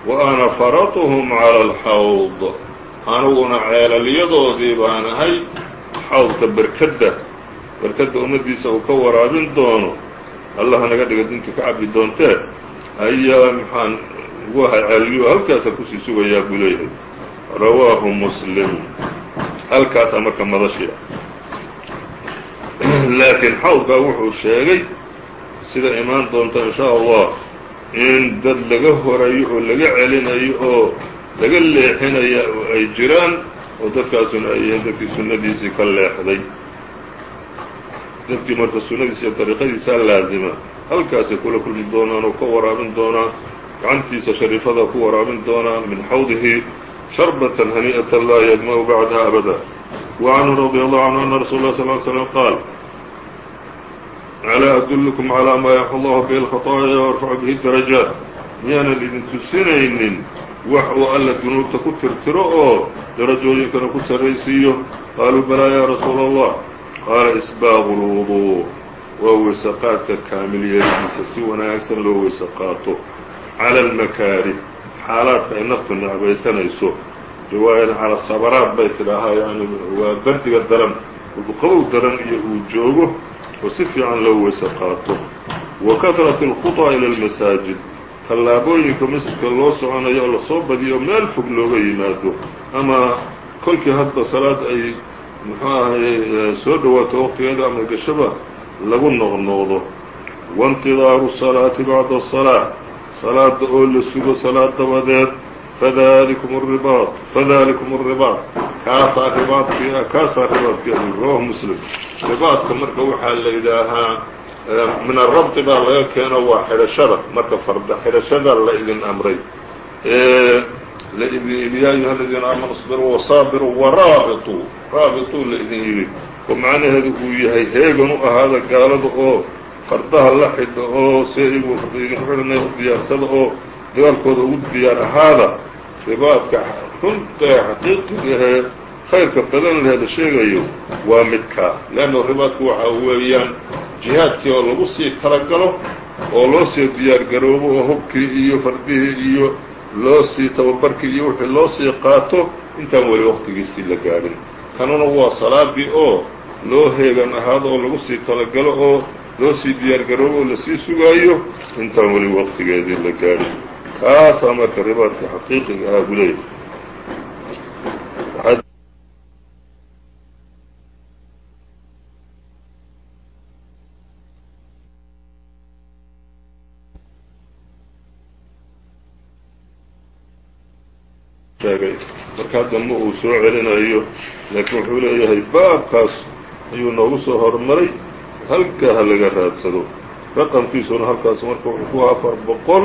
Speaker 1: Wa ana faratuhum cala alxawd aniguna ceelalyadoodii baan ahay xawdka berkadda berkadda ummaddiisa uu ka waraabin doono. Allah naga dhiga dintii ka cabbi doontee ayaa maxaan ugu ahay ceelaliyu halkaasa ku sii sugayaa buu leeyahay. Rawaahu muslim. Halkaasaa marka madashia laakiin xawdkaa wuxuu sheegay sida imaan doonta in shaa allah in dad laga horayo oo laga celinayo oo laga leexinaya oo ay jiraan oo dadkaasuna ay yihiin dadkii sunnadiisii ka leexday. Dadkii marka sunnadiisa iyo dariiqadiisaa laazima halkaasay kula kulmi doonaan oo ka waraabin doonaa gacantiisa shariifada ku waraabin doonaa min xawdihi sharbatan hanii'atan laa yadma'u bacdaha abada. Wa canhu radia allahu canhu ana rasul lah sal ly slam qaal alaa adullukum calaa maa yaxu allahu bihi alkhaطaaya warfacu bihi darajaat miyaanan idin tusinaynin wax uu alla dunuubta ku tirtiro oo darajooyinkana ku sarraysiiyo qaaluu balaa yaa rasuula allah qaala isbaaqu lwuduu waa weyse qaadka kaamil si wanaagsan loo weyse qaato cala almakaarih xaalaadka ay naftu necbaysanayso riwaayada cala sabaraad bay tidhaahaa yani waa bardiga daran qabow daran iyo uu joogo oo si fiican loo weyse qaato wa kahrat alkhuطaa ila almasaajid tallaabooyinka masjidka loo soconayo oo la soo badiyo meel fog looga yimaado. Ama kolkii hadba salaad ay muxuu ahay soo dhowaato waqtigeeda ama gashaba lagu noqnoqdo. Waintidaaru salaati bacda asalaa salaada oo la sugo salaad dabadeed fadalikum ribaad fadalikum الribaad kaasaa ribaadkii kaasaa ribaadkii rawahu muslim ribaadka marka waxaa la yidhaahaa min arabti baa laga keeno waa xidhashada marka farda xidhashada la idin amray ya ayuha aladiina aamanu اصbiruu wasaabiruu waraabiطuu raabiطuu la idin yidhi oo macnaheedu uu yahay heegan u ahaada gaalada oo fardaha la xidha oo si igu idinku xidhanay u diyaarsada oo dagaalkooda ugu diyaar ahaada ribaadka runta ee xaqiiqiga ahee khayrka badan leh la sheegayo waa midkaa leanna ribaadku waxa weeyaan jihaadkii oo lagu sii talagalo oo loo sii diyaar garoobo oo hubkii iyo fardihii iyo loo sii tababarkii iyo wixii loo sii qaato intaan weli waqtigiisii la gaadhin kanuna waa salaadii oo loo heegan ahaado oo lagu sii talagalo oo loo sii diyaar garoobo oo la sii sugaayo intaan weli waqtigeedii la gaadhin kaasaa marka ribaadka xaqiiqiga ahaa buu leeyahy sheegay markaa dambe uu soo celinayo laakiin wuxuu leeyahay baabkaas ayuu noogu soo hormaray halkaa ha laga raadsado raqamkiisuna halkaas marka wuxuu ku afar boqol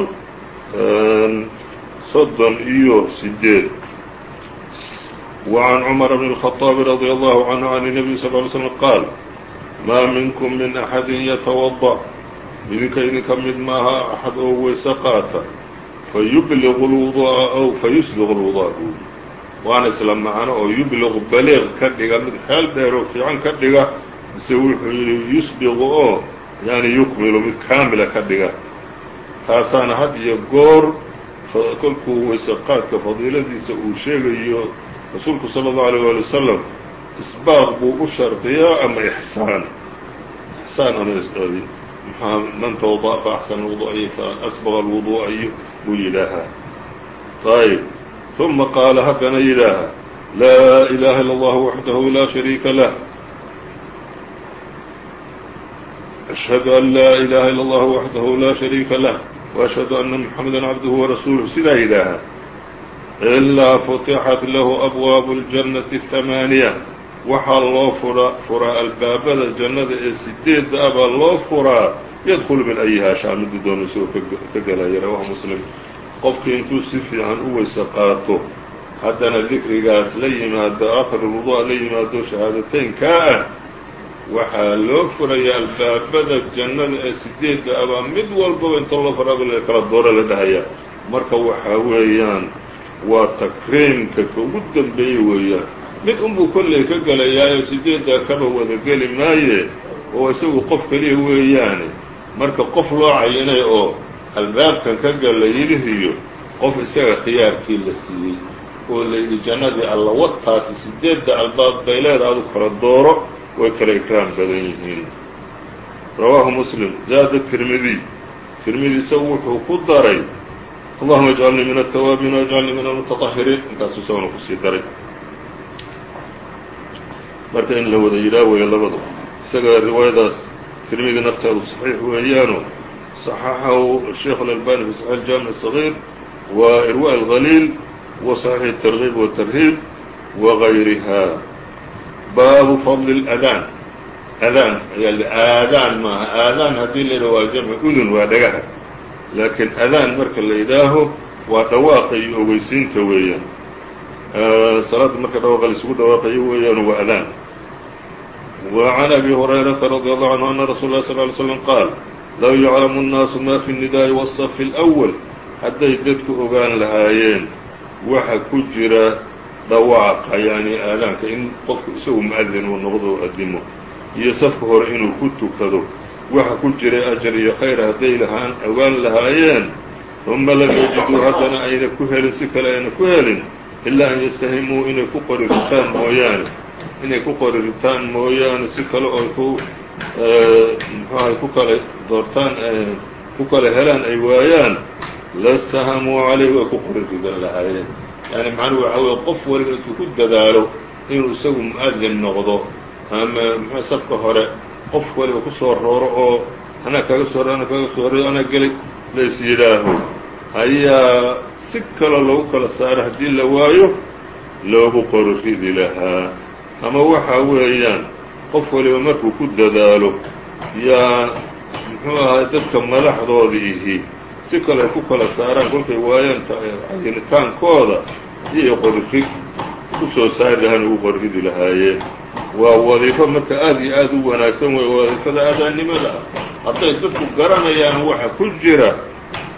Speaker 1: soddon iyo sideed وعn cمر بن الخطاب رضي الله عنه عن النبي صلى اه عليه وسلم qاaل mا miنكم min أحad yتوضأ idinka idinka mid maaha أxad oo weyse qaata fayubliغ الوضوءa أو fayusبغ الوضوء buuli waana isla macno oo yubliغ baliiq ka dhiga mid xeel dheer oo fiican ka dhiga mise wuxuu yihi yusbiغu oo yani yukmilu mid kaamila ka dhiga taasaana had iyo goor kolkuu weyse qaadka fadiiladiisa uu sheegayo rasuulku salى الlaه عalيه wali wasalam isbaaq buu u shardiyaa ama ixsaan ixsaan ama mxaa man tawadaأ faaxsana wuduءayo faasbaغa اlwuduءa iyo buu yidhaahaa ayb ثuma qaala haddana yidhaaha laa ilaha ilا اllah waxdahu laa shariika lah أشhهadu an laa ilaha ilا اllah waxdahu laa shariika lah وأشhهadu أna mحamada cabduhu وarasuuluh sidaa yidhaahaa ilaa futixat lahu abwaabu اljannati الhamaaniya waxaa loo fura furaa albaabada jannada ee sideedda ah baa loo furaa yadkulu min ayihaa shaa middu doonaysa oo ka gelaya rawahu muslim qofkii intuu si fiican u weyse qaato haddana dikrigaas la yimaado akhirulwudu'a la yimaado shahaadateynkaa ah waxaa loo furaya albaabada jannada ee sideedda ah baa mid walbaba inta loo furaaba kala dooro la dhahaya. Marka waxaa weeyaan waa takriimka ka ugu dambeeye weeyaan. Mid unbuu kolley ka gelayaayo sideeddaa kaba wada geli maaye oo isagu qof keliya weeyaane. Marka qof loo cayinay oo albaabkan ka gala yidhihiyo qof isaga khiyaarkii la siiyey oo la yidhi jannadii alla wataasi sideedda albaab bay leeda adu kala dooro way kala ikraam badan yihiin rawaahu muslim zaada tirmidiy tirmidi isagu wuxuu ku daray allahuma ijcalnii min altawaabiin wajcalnii min almutaطahiriin intaasuu isaguna kusii daray marka in la wada yidhaa weeyo labadu isaga riwaayadaas tirmidi nafteedu صaxiix weeyaano صaxaxahu sheikh اlalbani fi صaxiix اjaamiع الصغيir wa irwaء الغaliil wa صaxiix التrغيb والتrhiib وغayriha baabu fadl الأdaan adaan ayaa aadaan maaha aadaan haddii la yidhaho waa jamcu udun waa dhagaha laakiin adaan marka la yidhaaho waa dhawaaqa iyo ogeysiinta weeyaan salaadda marka dhawaaqa laisugu dhawaaqayo weeyaan waa adaan وعn أbي هريرةa رضي الله عنه أن رsuل الله صلى اه عليه وسلم qاaل low يعلم الناaس ma في النداءi والصف الأول hadday dadku ogaan lahaayeen waxa ku jira dhawaaqa yani aadaanka in qofku isagu mu'adin uu noqdo adimo iyo safka hore inuu ku tukado. Waxa ku jiray ajar iyo khayr hadday lahaan ogaan lahaayeen. Uma lam yajiduu haddana ayna ku helin si kale ayna ku helin. Ilaa an yastahimuu inay ku qori ritaan mooyaane. Inay ku qori ritaan mooyaane si kale oo ku muxuahay ku kale doortaan ku kale helaan ay waayaan. Lastahamuu calayh way ku qori ridan lahaayeen yani macnuhu waxa weye qof waliba intuu ku dadaalo inuu isagu mu'adin noqdo ama muxua safka hore qof waliba ku soo rooro oo anaa kaga soo anaa kaga soo horeeyo anaa gelay lays yidhaaho. Ayaa si kaloo lagu kala saaro haddii la waayo loogu qori ridi lahaa. Ama waxa weeyaan qof waliba markuu ku dadaalo yaa muxuu ahay dadka madaxdooda ihi si kale ay ku kala saaraan kolkay waayaan cayinitaankooda iyay qoririd ku soo saari lahaan ugu qorridi lahaayeen waa wadiifo marka aad iyo aad u wanaagsan wey wadiifada aadaannimada ah hadday dadku garanayaan waxa ku jira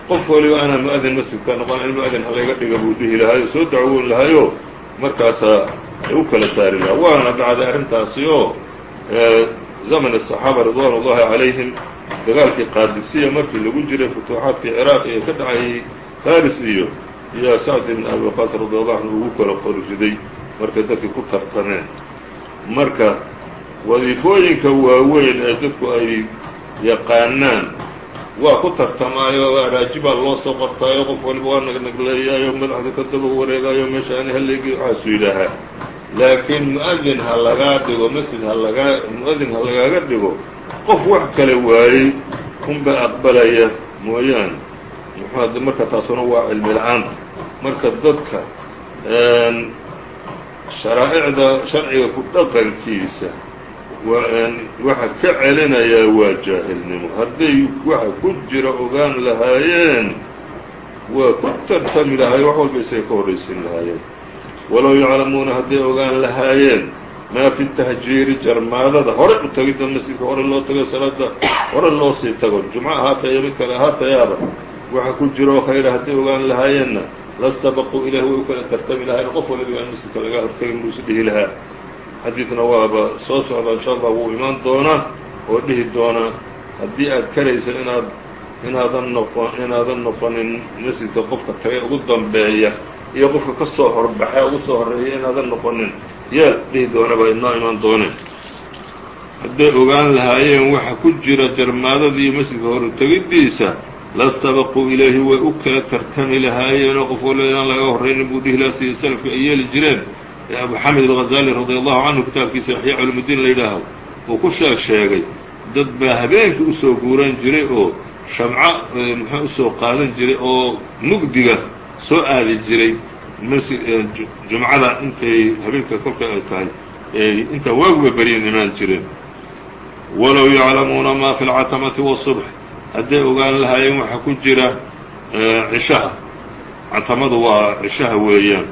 Speaker 1: qof waliba anaa mu-adin masjidka noqon in mu-adin halayga dhiga buu dhihi lahaayo soo dacwoon lahayo markaasaa ay u kala saari lahaa waana dhacday arrintaasi oo zaman الصaxaaba ridwan ullahi calayhim dagaalkii qaadisiya markii lagu jiray futuuxaadkii ciraaq iyo ka dhacayay faris iyo iyo sacd ibn abi waqaas radi allahu anhu ugu kala qorriday markay dadkii ku tartameen. Marka wadiifooyinka waaweyn ee dadku ay yaqaanaan waa ku tartamaayo araajibaa loo soo qortaayo qof waliba waa nagnagleeyaayo madaxda ka daba wareegaayo meesha ani halleygii waxaasu yidhaahaa laakiin mu'adin ha lagaa dhigo masjid ha lagaa mu'adin ha lagaaga dhigo qof wax kale waayey unbaa aqbalaya mooyaane. Muxuu marka taasuna waa cilmi la'aanta marka dadka sharaa'icda sharciga ku dhaqankiisa waxa ka celinayaa waa jaahilnimo. Hadday waxa ku jira ogaan lahaayeen waa ku tartami lahaayeen wax walba isaga ka horraysin lahaayeen. Walow yaclamuuna hadday ogaan lahaayeen maa fi tahjiiri jarmaadada hore u tagidda masjidka hore loo tago salaada hore loo sii tago. Jumco ahaata iyo mid kale ahaatayaaba waxa ku jiroo khayra hadday ogaan lahaayeenna lastabaquu ilah way u kala tartami lahayen qof waliba aan masjidka laga hortagin buu is dhihi lahaa. Xadiidna waaba soo socda insha allah wuu imaan doonaa oo dhihi doonaa. Haddii aad karayso inaad inaadan noqon inaadan noqonin masjidka qofka tagay ugu dambeeya iyo qofka ka soo horbaxee ugu soo horreeya inaadan noqonin yaa dhihi doonaba inoo imaan dooneen. Hadday ogaan lahaayeen waxa ku jira jarmaadada iyo masjidka hortegiddiisa lastabaquu ilayhi way u kala tartami lahaayeenoo qof inaan laga horraynin buu dhihi lahaa sida salafka ay yeeli jireen. Ee abu xamid alghazali radia allahu canhu kitaabkiisa axyaa culumudiin la yidhaaho uu ku sheeg sheegay dad baa habeenkii u soo guuran jiray oo shamco muxuu u soo qaadan jiray oo mugdiga soo aadi jiray jumcada intay habeenka kolka ay tahay intaa waaguba beryan imaan jireen walow yaclamuuna ma fi lcatamati waالصubx hadday ogaan lahaayeen waxaa ku jira cishaha catamadu waa cishaha weeyaan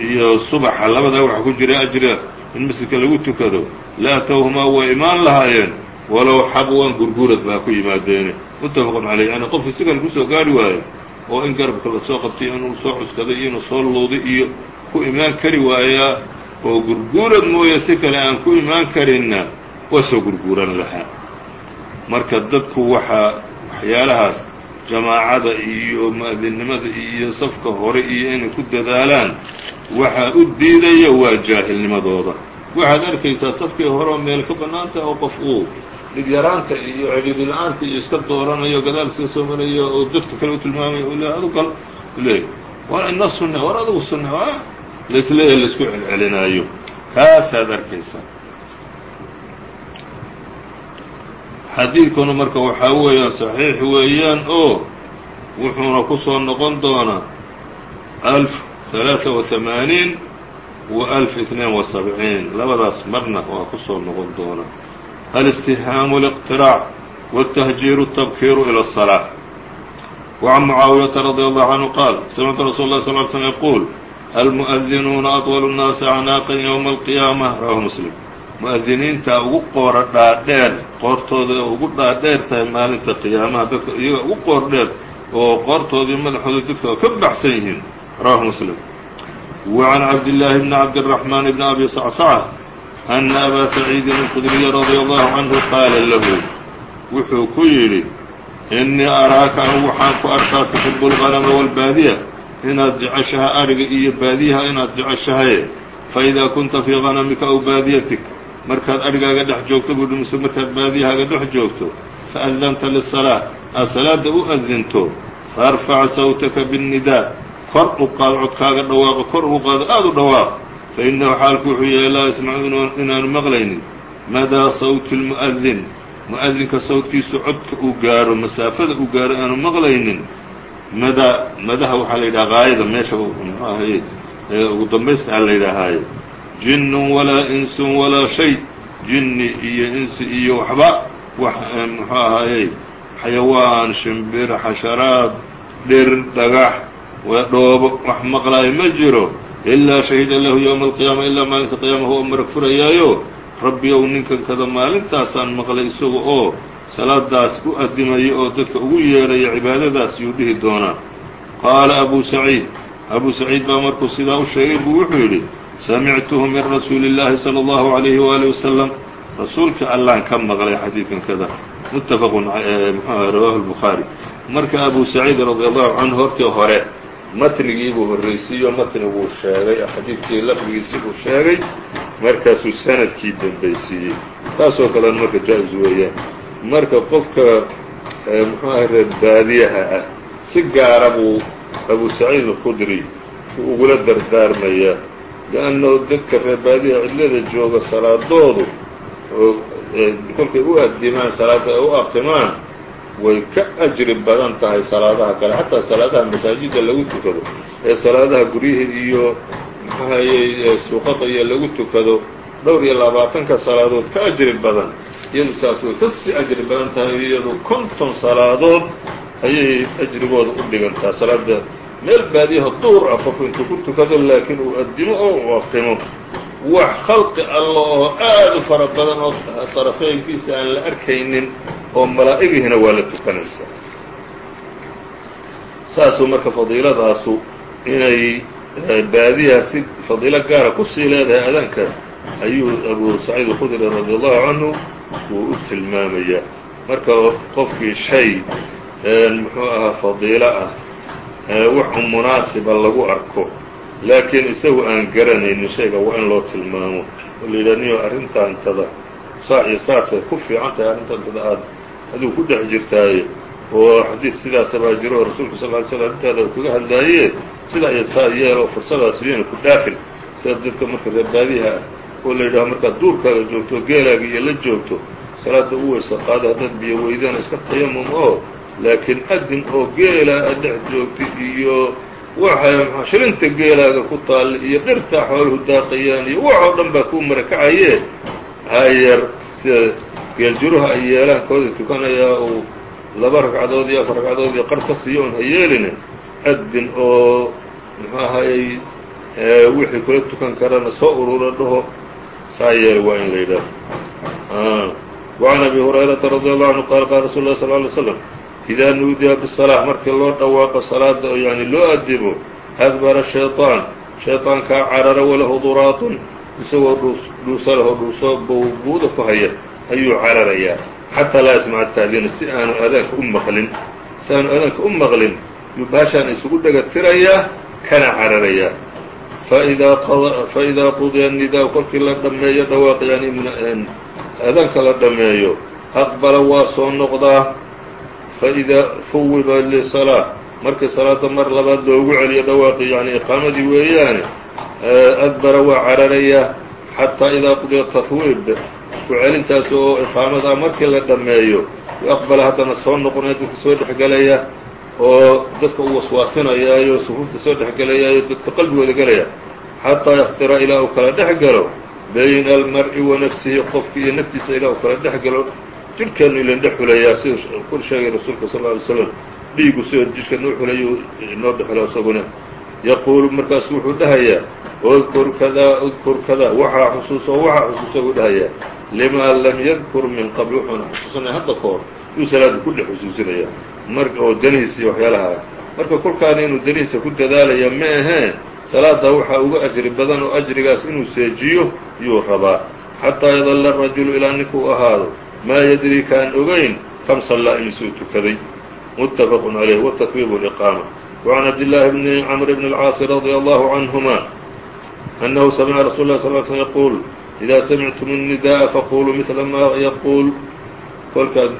Speaker 1: iyo subaxa labadaa waxaa ku jira ajriga in masjidka lagu tukado la atowhumaa way imaan lahaayeen walow xabwan gurgurad baa ku yimaadeene muttafaqun caleyh yani qofka si kale kusoo gaari waayo oo in garabka la soo qabtay inuu soo cuskaday inuu soo luuday iyo ku imaan kari waayaa oo gurguurad mooye si kale aan ku imaan karinna waa soo gurguuran lahaa. Marka dadku waxaa waxyaalahaas jamaacada iyo mu'adinnimada iyo safka hore iyo inay ku dadaalaan waxaa u diidaya waa jaahilnimadooda. Waxaad arkaysaa safkii hore oo meel ka bannaanta oo qof uu dhigyaraanta iyo cidhiiri la-aanta iyo iska dooranayo gadaal iska soo marayo oo dadka kale u tilmaamayo u le adu gal leey war ina sunne war adugu sunne laisleeya laisku celcelinaayo kaasaad arkaysaa xadiidkuna marka waxaa weeyaan saxiix weeyaan oo wuxuuna ku soo noqon doonaa alf ثaلaaثa وaثamaaniin wa alf اثنين وسabciin labadaas marna waa ku soo noqon doonaa الاstihaamu الاqtirاع والتahjiir التbkiir ilى الصلاة وعن معaaوiyaةa رadي الله عanهu qاal samictu rasuل الlه صل ل sلم yquul almuؤdinuuna أطول الناasi acnaaqa yومa القiyaamة rawahu msلم mu-adiniinta ugu qoora dhaadheer qoortooda ugu dhaadheer tahay maalinta qiyaamaha dadka iyaga ugu qoor dheer oo qoortoodii madaxooda dadka ka baxsan yihiin rawahu muslim وعn cabdاللahi بn cabdالرحمن بn abi صعصعة أna abا سacيidi الkdriي رadي الله عanهu qaala lahu wuxuu ku yidhi إنii araaka anu waxaan ku arkaa تحib الغنم والbaadiية inaad jeceshahay ariga iyo baadiyaha inaad jeceshahay faإida kunta fii غanمika أw baadiyatik markaad arigaaga dhex joogto buu hi mise markaad baadiyahaaga dhex joogto faأdanta للصلاة aad salaada u adinto faarfac sawtaka bالnidaa kor u qaad codkaaga dhawaaqo kor ugu qaado aada u dhawaaq fainahu xaalku wuxuu yahay laa yasmacu inaanu maqlaynin madaa sawti اlmu'adin mu'adinka sawtkiisu codka uu gaaro masaafada uu gaaro aanu maqlaynin madaa madaha waxaa la yidhaha gaayada meesha muxuu ahaye ugu dambaysta a la yidhaahaaye jinnun walaa insun walaa shay jinni iyo insi iyo waxba wax muxuu ahaaye xayawaan shimbir xasharaad dhir dhagax dhoobo wax maqlaayo ma jiro ilaa shahida lahu yowma alqiyaama ilaa maalinta qiyaama huwa marag furayaayo rabbi ow ninkan kada maalintaasaan maqlay isaga oo salaadaas u adimaya oo dadka ugu yeedhaya cibaadadaas yuu dhihi doonaa qaala abu saciid abu saciid baa markuu sidaa u sheegay buu wuxuu yidhi samictuhu min rasuuli اllaahi salى اllahu عalayhi waali wasalam rasuulka allaan ka maqlay xadiidkan kada muttafaqun mxuah rawaahu lbukhaari marka abu saciid radi allahu canhu hortii hore matnigii buu horreysiiyo matniguu sheegay xadiidkii lafdigiisii buu sheegay markaasuu sannadkii dambaysiiyey. Taasoo kalena marka jaa-is weeyaan. Marka qofka muxuu ahay reer baadiyaha ah si gaara buu abu saciid alkhudri ugula dardaarmayaa liannahu dadka reer baadiyaha cidlada jooga salaadoodu kolkay u adimaan salaada ay u aqimaan way ka ajri badan tahay salaadaha kale xataa salaadaha masaajidda lagu tukado ee salaadaha guryihii iyo maxaahayey suuqada iyo lagu tukado dhowr iyo labaatanka salaadood ka ajri badan. Iyadu taas way ka sii ajri badan tahay iyadu konton salaadood ayay ajrigooda u dhigantaa. Salaada meel baadiyaha duur ah qofku intuu ku tukado laakiin uu addimo oo u aqimo wax khalqi alla oo aad u fara badan oo darafeynkiisa aan la arkaynin oo malaa'igihina waa la tukanaysaa saasuu marka fadiiladaasu inay baadiyaha si fadiilo gaara ku sii leedahay adaanka ayuu abu saciid alkhudri radi allahu canhu uu u tilmaamayaa. Marka qofkii shay muxuu ahaa fadiilo ah wax u munaasiba lagu arko laakiin isagu aan garanaynin shayga waa in loo tilmaamo. Oo la yidhah niyo arrintaantada saa iyo saasay ku fiican tahay arrintaantada aad adigu ku dhex jirtaaye. Oo xadiid sidaasa baa jiro oo rasuulku sal ly slam arrintaada kaga hadlaaye sidaa iyo saa yeeloo fursadaas iyona ku dhaafin sida dadka marka reerbaadiha ah oo la yidhaho markaad duurkaaga joogto geelaaga iyo la joogto salaada u weysa qaada haddaad biyo weydana iska tayamum oo laakiin adin oo geela aad dhex joogtid iyo waxay shirinta geelaaga ku taalla iyo dhirta xooluhu daaqayaan iyo wax oo dhan baa kuu marakacaye. Hayar sida geeljuruha ay yeelaan kooda tukanayaa uu laba ragcadood iyo afar ragcadood iyo qar ka siiyo oon ha yeelin addin oo muxuu ahayey wixii kula tukan karana soo urura dhaho saa yeela waa in la yidhaaho wacan abi hurayrata radi allahu canhu qaal qaala rasul lah sal ly slam idaa nuudiya bisalaa markii loo dhawaaqo salaada oo yani loo adibo adbara shayطaan shayطaankaa carara walahu duraatun isagoo dhuus dhuusalahoo dhuusoo bowbuuda ku haya ayuu cararayaa xataa laa yasmaca ataadiina si aanu adaanka u maqlin si aanu adaanka u maqlin yuu baashaan isugu dhega tirayaa kana cararayaa faidaa qudiya nidaa kolkii la dhammeeyo dhawaaq yani adaanka la dhammeeyo aqbala waa soo noqdaa faidaa fuwiba lisalaa markii salaada mar labaad loogu celiyo dhawaaqi yani iqaamadii weeyaane adbara waa cararayaa xataa idaa qudiya tahwiib ku celintaas oo iqaamada markii la dhameeyo aqbala haddana soo noqonaya dadka soo dhexgelaya oo dadka u waswaasinayaayo sufuufta soo dhexgelayaayo dadka qalbigooda gelaya xataa yakhtira ilaa uu kala dhex galo bayna almar'i wa nafsihi qofki iyo naftiisa ilaa uu kala dhex galo jidhkeenu ilan dhex xulayaa sida ku sheegay rasuulka sal ly slam dhiigu sidoo jidhkeena u xulayu inoo dhexula isaguna yaquulu markaasu wuxuu dhahayaa udkur kadaa udkur kadaa waxaa xusuuso waxaa xusuusa buu dhahayaa limaa lam yadkur min qabl wuxuuna xusuusanaya hadda ka hor yuu salaada ku dhex xusuusinaya mar oo danihiis iyo waxyaalaha marka kolkaana inuu danihiisa ku dadaalaya ma ahee salaada waxaa uga ajri badan oo ajrigaas inuu seejiyo yuu rabaa. Xataa yadalla rajulu ilaa ninkuu ahaado maa yadrii kaan ogayn kam sallaa imisuu tukaday muttafaqun calayh watakwiibu liqaama وعn cabdاللahi bni cmr bn الcاaص radي الله عanهma أnnahu samca rasuل اله صل sl yquul إida samictum النداءa faquluu mثla ma yaquul kolkaad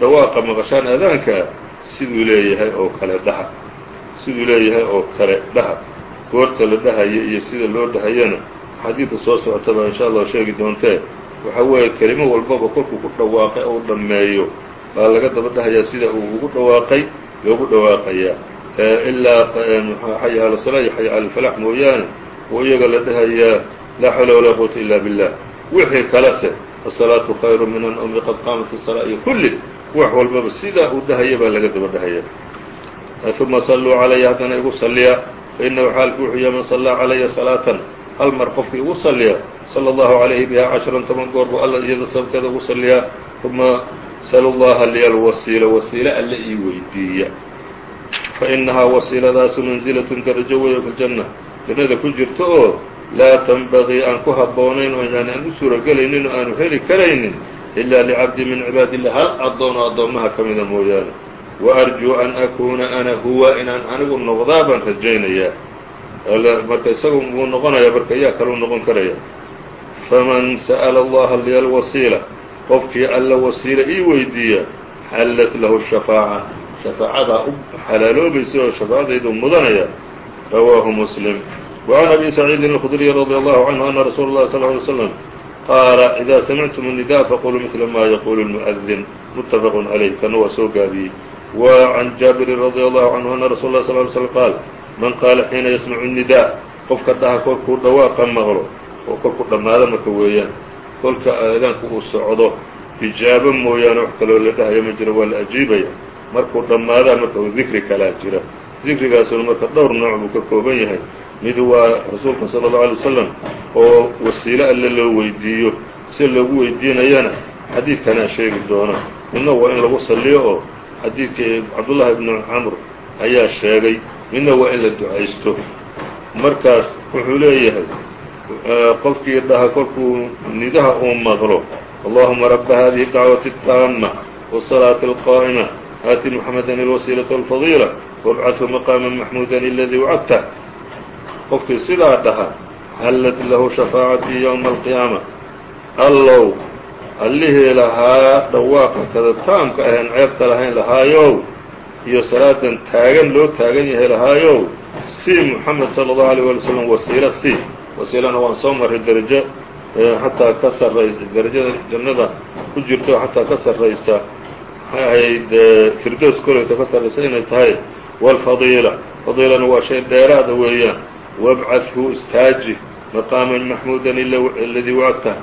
Speaker 1: dhawaaqa maqashaan aadaanka siduu leeyahay oo kale dhaha siduu leeyahay oo kale dhaha goorta la dhahaya iyo sida loo dhahayana xadiidka soo socotaba in sha allah sheegi doontee waxa weeye kelimo walbaba kolkuu ku dhawaaqay ou dhammeeyo. Baa laga daba dhahayaa sida uu ugu dhawaaqay loogu dhawaaqayaa. Ilaa xay cala salaa iyo xay cala alfalax mooyaane oo iyaga la dhahayaa laa xawla walaa quwata ila billah wixii kalese asalaatu khayru min anawmi qad qaamat isalaa iyo kulli. Wax walbaba sidaa uu dhahaya baa laga daba dhahaya uma salluu calaya haddana igu salliya fainahu xaalku wuxuu yahay man sallaa calaya salaatan hal mar qofkii igu salliya sala allahu calayhi biha casharan toban goor buu alla iyada sababteeda ugu salliyaa uma salu llaha liya alwasiila wasiile alle ii weydiiya. Fainahaa wasiiladaasu manzilatun darajo weyo fi ljanna jannada ku jirto oo laa tanbagii aan ku habboonayn oo yani aan u suuragelaynin oo aanu heli karaynin ilaa licabdi min cibaadi illah hal addoon oo addoommaha ka mida mooyaane. Wa arjuu an akuuna ana huwa inaan anigu noqdaa baan rajaynayaa marka isagu wuu noqonayaa marka iyaa kaleu noqon karaya faman sa'ala allaha liya alwasiila qofkii alla wasiila ii weydiiya xallat lahu shafaaca shafaacadaa u xalaaloobaysa oo shafaacadaydu mudanaya rawaahu muslim وعn أbي سعيidi الخdري رضي الله عنه أن رsuل الlه صلى اه عليه وسلم qاala إida samicتm النداء faquluu mثla ma yqul المؤذن متfq عlيه kana waa soo gaabiyey وعn jaaبiri رضي الله عنه أن رsuل الله صل ل سلم qاal man qaala xiina yasmcu النداء qofka dhaha kolkuu dhawaaqa maqlo oo kolkuu dhammaado marka weeyaan kolka aadaanku uu socdo ijaabo mooyaane wax kaloo la dhahayo ma jiro waa la ajiibaya markuu dhammaadaa marka uu dikri kalaa jira dikrigaasuna marka dhowr nooc buu ka kooban yahay mid waa rasuulka salى الlaه عalيه wasalam oo wasiilo alle loo weydiiyo si loogu weydiinayana xadiidkanaa sheegi doona midna waa in lagu saliyo oo xadiidkii cabdullahi ibnu camr ayaa sheegay midna waa in la ducaysto markaas wuxuu leeyahay qofkii dhaha kolkuu nidaha uu maqlo allahuma raba hadihi الdacwaةi الtaama والصلاaةi الqاa'مة aati mحamda الwasiilaة والfadيlة وابcadhu maqاama maxmuda اladii wacadta qofkii sidaa dhaha xallat lahu shafaacatii yowma alqiyaama allow allihii lahaa dhawaaqa kada taamka ahayn ceebta lahayn lahaayow iyo salaadan taagan loo taagan yahay lahaayow si moxamed sala allahu alيyh wali slam wasiilo si. Wasiilana waan soo maray derajo xataa ka sarraysa derajada jannada ku jirto xataa ka sarraysa. Maxay ahayd firdows kolayta ka sarraysa inay tahay waalfadiila fadiilana waa shay dheeraada weeyaan. Wabcadhu istaaji maqaaman maxmuudan aladii wacadtah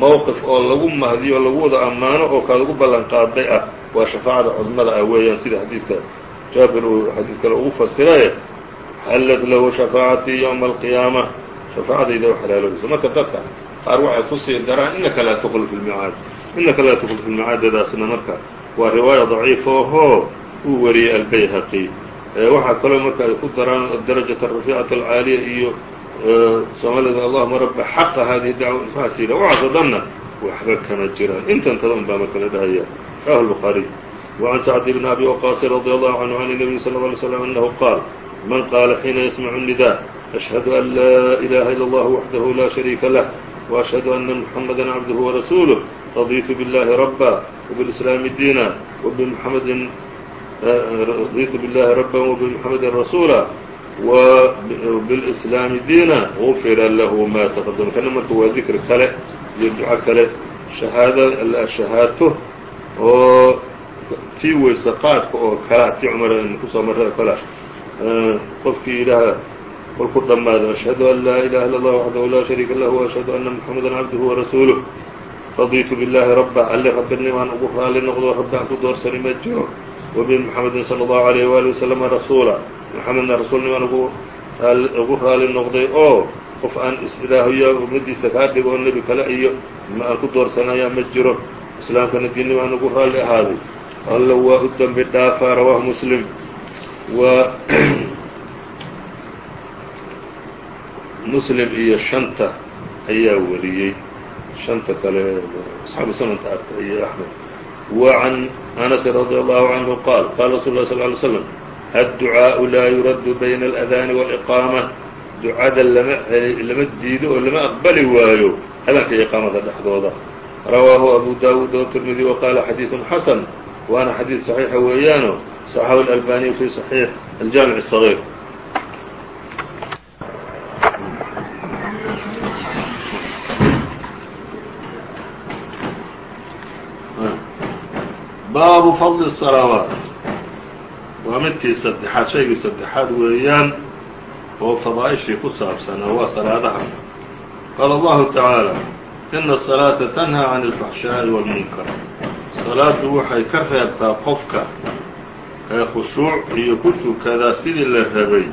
Speaker 1: mowqif oo lagu mahdiyo lagu wada ammaano oo kaalagu ballanqaaday ah waa shafaacada cudmada ah weeyaan sida xadiidka jaabir uu xadiid kale ugu fasiraye xallad lahu shafaacatii yowma alqiyaama shafaacadayda oo xalaaloobaysa marka dadka qaar waxay ku sii daraan innaka laa tuql fi lmicaad innaka laa tuql fi lmicaadadaasna marka. Waa riwaaya daciifa ohoo uu wariyey albayhaqi. Waxaa kaloo marka ay ku daraan darajat arafiicati alcaaliya iyo soomaalida allahuma raba xaqa hadihi dacwa faasila waxaasoo dhanna waxba kama jiraan intan tada un baa marka la dhahaya rawahu الbخaariي وعn sacd bn abi waqaasi radي allahu canhu can النabiy slى اه عlيه sلم أnnahu qaal man qaala xiina yasmacu النداء أشhهadu an laa إlaha ilا اllah waxdahu la shariika lah وأشhهadu أna محamada cabduه وrasuuله رaditu bالlahi rabا وبالإسlاami diina وبمحamdi raditu biاllahi rabا وبمحamdi rasuula وبالإسlaami diina غufira lahu ma taqadama kana marka waa dikri kale iyo duco kale shahaado la shahaato oo tii weyse qaadka oo kalea tii cumar aynu kusoo marray oo kalea qofkii ilaaha kolku dhammaado ashhadu an laa ilaha illa اllah waxdahu laa shariika lah وأshhadu ana muxamada cabduhu وarasuuluh raditu biاllahi rabا alle rabbinimaan ugu raali noqdo rabbi aan ku doorsani ma jiro وبمحamdi slى الlه عalيه وaلي وsلم rasuula maxamedna rasuulnimaan ugu raali noqday oo qof aan is-ilaahiyo ummadiisa kaa dhigo oo nebi kale iyo ma aan ku doorsanayaa ma jiro islaamkana diinnimaan ugu raalli ahaaday alla waa u dembi dhaafaa rawaahu muslim muslim iyo shanta ayaa wariyey shanta kale asxaabu sunanta arka iyo axmed wa can anasi radi allahu canhu qaal qaala rasul lah sl ly slam adducaaءu laa yuraddu bayna aladaani wاliqaama ducada lama lama diido oo lama aqbali waayo adanka iyo iqaamada dhexdooda rawaahu abu dawuud o tirmidi wa qaala xadiiثun xasan waana xadiid صaxiixa weeyaano صaxahu اlalbaniyu fi صaxiix aljaamic الصغيir baabu fadl الصalaawaat waa midkii saddexaad shaygii saddexaad weeyaan oo fadaa'ishii ku saabsanaa waa salaadaha qaala allahu tacaala ina الصalaaةa tanhaa can اlfaxshaaءi wاlmunkar salaadu waxay ka reebtaa qofka ee khushuuc iyo ku tukadaa sidii la rabay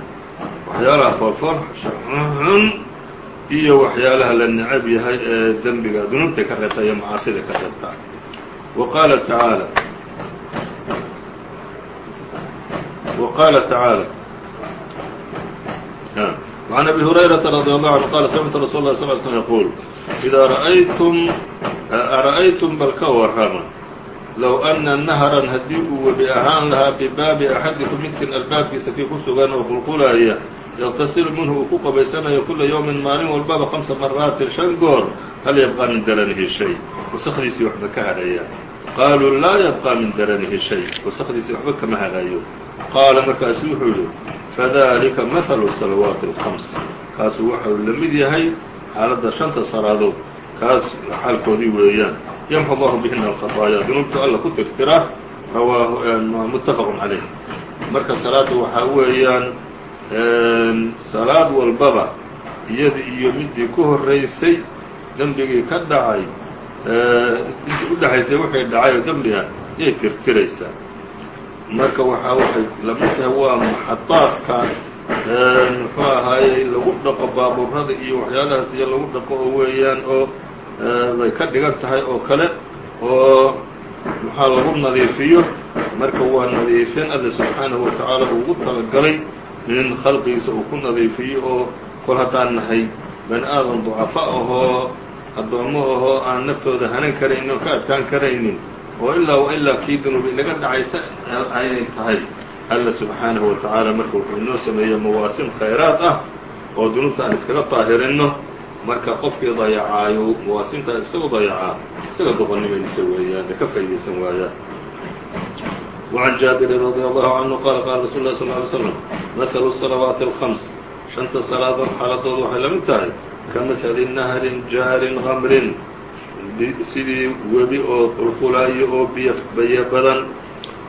Speaker 1: waxyaalaha foolfoolxun iyo waxyaalaha la necab yahay ee dembiga dunuubtay ka reebtaa iyo macaasiday ka reebtaa wa qaala tacaala wa qaala tacaala وعن أبي هريرة رضي الله عنه قال سمعت رsuل الله صل ل سلم يقول إذا رأyتم أرأyتم bal ka warrama low أنa نهرا haddii uu webi ahaan lahaa bibaabi أxadiكم midkin albaabkiisa kii ku sugan oo qulqulaya yqtasilu minhu uu ku qabaysanayo kula yومi maalin walbaba خمسa maraatin شhan goor hal yبقى min daranihi شhay wasakdiisii waxba ka hadhaya qaaluu laa yبقى min daranihi شhay wasakdiisii waxba kama hadayo qaala markaasu wuxuu yihi fadalika mahalu salawaati alkhams kaasu waxau la mid yahay xaaladda shanta salaadood kaas xaalkoodii weeyaan yamxu allahu bihina alkhaطaaya dunuubtu alla ku tirtira rawaahu muttafaqun calayh marka salaadda waxaa weeyaan salaad walbaba iyada iyo midii ku horeysay dembigii ka dhacay intii u dhexaysay wixii dhacay oo dembi ah yay tirtiraysaa marka waxaa waxay la mid tahay waa maxadaadka muxuu ahaayey lagu dhaqo baabuurada iyo waxyaalahaas iyo lagu dhaqo oo weeyaan oo bay ka dhigan tahay oo kale oo maxaa lagu nadiifiyo. Marka waa nadiifin alle subxaanahu watacaala ugu talagalay in khalqigiisa uu ku nadiifiyo oo kol haddaan nahay. Bani aadam ducafa ahoo addoommo ahoo aan naftooda hanan karaynin oo ka adkaan karaynin oo ilaa wa ilaa kii dunuub inaga dhacaysa aynay tahay. Alla subxaanahu wa tacaala marka wuxuu inoo sameeyey mawaasim khayraad ah oo dunuubta aan iskaga daahirinno marka qofkii dayacaayo mawaasimtaa isagu dayacaa isaga doqonimaysa weeyaane ka faa'iidaysan waayaa. Wacan jaabiri radi allahu canhu qaala qaala rasuul lah sal ly slm mathalu salawaati alhams الخمس شhanta salaadood xaaladooda waxay la mid tahay kamahali nahrin jaarin غamrin sidii webi oo qulqulaayo oo biyo bayo badan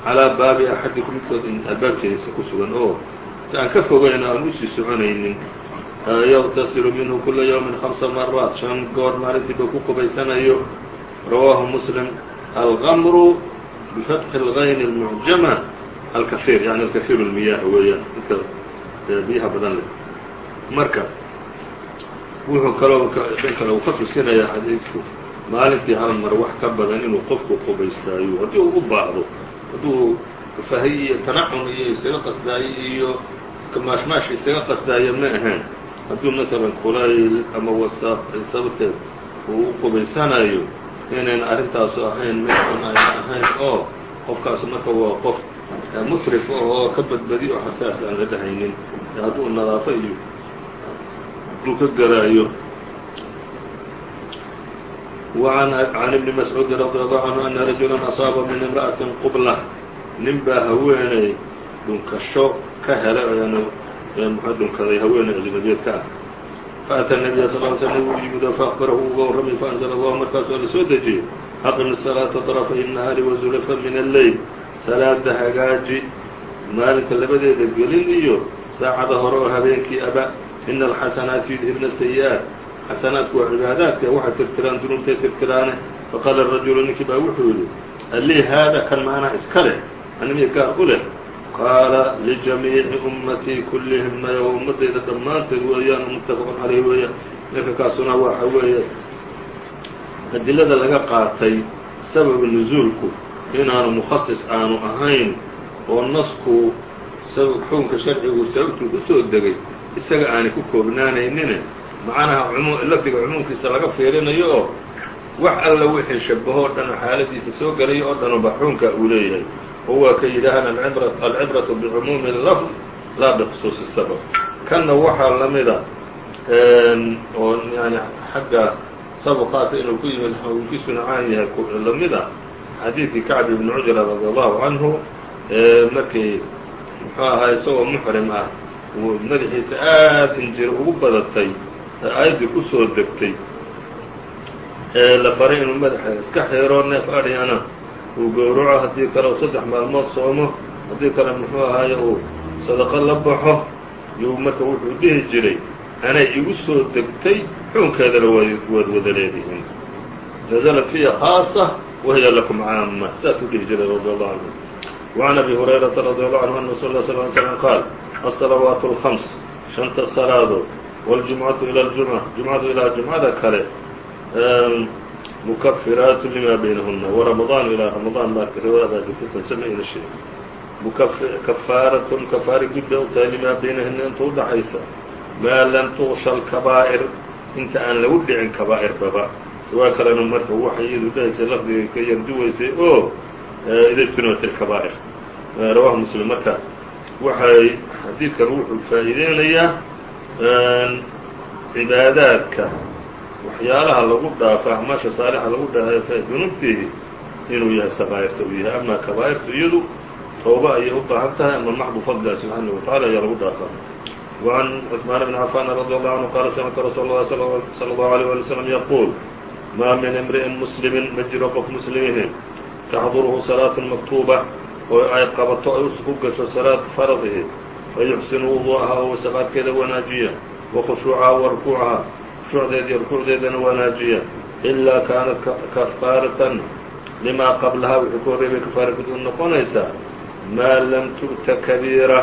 Speaker 1: calىa baabi axadikum midkood albaabkeediisa ku sugan oo inta aan ka fogayn aan usii soconaynin yغtasilu minhu kula yومi خمسa maraat شhan goor maalintiiba ku qubaysanayo rawaahu mslim alغmru بفتح الغyn المعجمة الكثير يعني الكثير المyاه weeyaan midka biyaha badan leh marka wuxuu kaloo dhan kale uu ka tusinaya xadiidku maalintii hal mar wax ka badan inuu qofku qubaystaayo haddii uu u baahdo hadduu fahy iyo tanacum iyo isaga qasdaayo iyo maashmaash isaga qasdaayo ma ahayn hadduu masalan kulayl ama wasaaq sababteed uu u qubaysanayo inayn arrintaasu ahayn un ayna ahayn oo qofkaas marka waa qof musrif oo ka badbadi oo xasaas aan la dhahaynin hadduu nadaafo iyo uu ka garaayo وعn بن مسعوud رضي الله عنه أن رجuلا أصاaba min امرأة qبلة nin baa haweeney dhunkasho ka helay mxuu dhunkaday haweeney ajnabiyeed ka ah faأtى النبي صل ل sلم u yimid faأخبarahu uga warramay faأنزل الله markaasuu alla soo dejiyey أqم الصلاaةa طرفay النهاaر وزلفا min الليل salaada hagaaji maalinta labadeeda gelin iyo saacada hore oo habeenkii aba ina alxasanaat yudhibna sayi'aat xasanaadku waa cibaadaadka waxay tirtiraan dunuubtay tirtiraane faqaala rajulu ninkii baa wuxuu yidhi alii haada kan maanaa iska leh animiya gaar u leh qaala lijamiici ummatii kullihimna yo ummadayda dhammaanteed weeyaan muttafaqun calayh weeyaan marka kaasuna waxa weeye adilada laga qaatay sababa nusuulku inaanu mukhasis aanu ahayn oo nasku xukunka sharcigu sababtuu ku soo degay isaga aanay ku koobnaanaynine macnaha lafdiga cumuumkiisa laga fiirinayo oo wax alla wixii shabahoo dhan xaaladiisa soo gelaya oo dhanoo baxuunka uu leeyahay. Oo waa ka yidhaahana alcibratu bicumuumi lafd laa bikhusuusi sabab. Kanna waxaa la mida oo yani xagga sababkaasa inuu ku yimid xawlkiisuna caan yahay la mid a xadiidkii kacb ibni cujra radi allahu canhu markii muxuu ahaa isagoo muxrim ah madaxiisa aad injir ugu badatay aayaddii ku soo degtay ee la faray inuu madaxa iska xiro neef adhyana uu gowraco haddii kale uu saddex maalmood soomo haddii kale muxuu ahaaye uu sadaqo la baxo yuu marka wuxuu dhihi jiray anay igu soo degtay xukunkeedana waad wada leedihiin naزlat fiya khaaصة wahiya lakum caama saasuu dhihi jiray radi allahu canhu وعn abi هurayraةa radي allahu canhu an rasul ه sl ل slam qaal الصلawaaت الخمس شhanta salaadood wاljumcaةu ilى اljumعة jumcadu ilaa jumcada kale mukafiraat lima baynahuna وramadaan ilaa ramadaan baa riwaaya baa jirta tansama ina sheeg kafaaratun kafaari gudba u tahay limaa baynahina inta udhaxaysa maa lam tuqsha alkabaa'ir inta aan lagu dhicin kabaa'irkaba riwaa kalena marka waxay iyadu dhahaysay lafdiga ka yarduwaysay oo idajtunibat alkabaa'ir rawahu muslim marka waxay xadiidkan wuxuu faa'iideynayaa cibaadaadka waxyaalaha lagu dhaafo acmaasha saalixa lagu dhaafo dunuubtihi inuu yahay sakaa'irta uu yahay ama kabaa'irtu iyadu tooba ayay u baahan tahay ama maxdu fadliha subxaana wa tacala ayaa lagu dhaafaa وعn cثmaan بn cafاn radي allahu canhu qaala samictu rasuul اlah slى الlahu عalيه walي wsلم yaquul maa min imri'in muslimi ma jiro qof muslimihi taxduruhu salaaة maktuuba oo ay qabato ay u gasho salaad faradihi fayuxsinu wudu'aha oo wasaqaadkeeda wanaajiya wakhushuucaha wa rukuucaha khushuucdeeda iyo rukuucdeedana wanaajiya ilaa kaanat kafaaratan limaa qablaha wixii ka horreybay kafaara gud u noqonaysaa maa lam tu'ta kabiira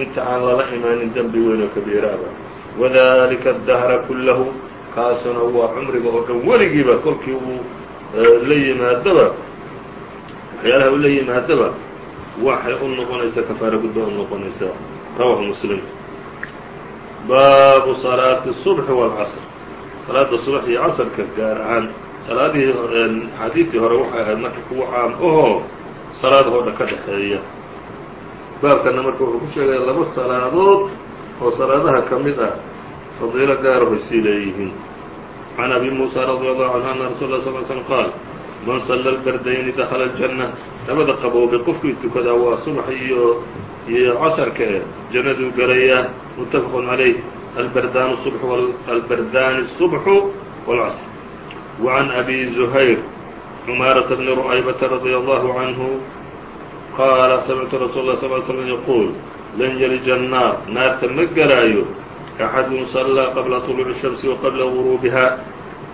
Speaker 1: inta aan lala imaanin dembi weyn oo kabiiraaba wadalika adahra kullahu kaasuna waa cumriga oo dhan weligiiba kolkii uu la yimaadaba waxyaalaha uu la yimaadaba waxay u noqonaysaa kafaara gudba u noqonaysaa rawahu muslim baabu salaati الصubxi wاlcasr salaada subax iyo casrka gaar ahaan salaadihii xadiidkii hore waxay ahayd marka kuwa caam ahoo salaadahoo dhan ka dhexeeya baabkana marka wuxuu ku sheegaya laba salaadood oo salaadaha ka mid ah fadiilo gaarahoy sii leeyihiin can abi muusa radi allahu canhu ana rasul lah sal slm qaal man salla albardayni dakhala aljanna labada qaboobe qofkii tukadaa waa subax iyo iyo casarka e jannaduu gelayaa muttafaqun calayh albardaan subx albardaani الصubxu wاlcasr وعan abi zuhayr cumaaraةa bni ru'aybata radia allahu canhu qaala samictu rasuul lah sal slm yaquul lan yalija الnaar naarta ma gelaayo axadun sallaa qabla طuluuci الshamsi wa qabla guruubiha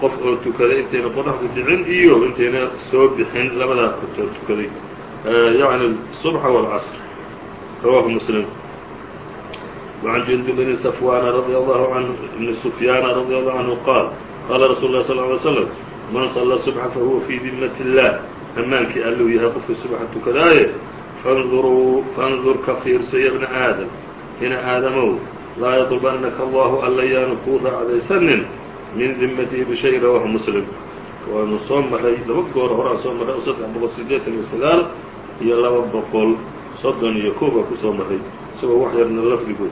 Speaker 1: qof oo tukaday intayna qoraxdu dhicin iyo intayna soo bixin labadaa kortoo tukaday yacni الصubxa wاlcasr rawahu muslim وعn jundub bni safwaana radi allahu anhu bni sufyaana radi allahu canhu qaal qaala rasuul lah sl ly slm man salla subxa fahuwa fii dimat illah ammaankii alluu yahay qofkii subaxa tukadaaye fanduruu fandur ka fiirso ya bna aadam ina aadamow laa yadlubannaka allahu alla yaanu kuu raacdaysanin min dimatihi bishay rawahu muslim. Waanu soo maray laba goor horaan soo marray oo saddex boqol sideetan iyo sagaal iyo laba boqol soddon iyo kow baa ku soo maray isagoo wax yarna lafdigu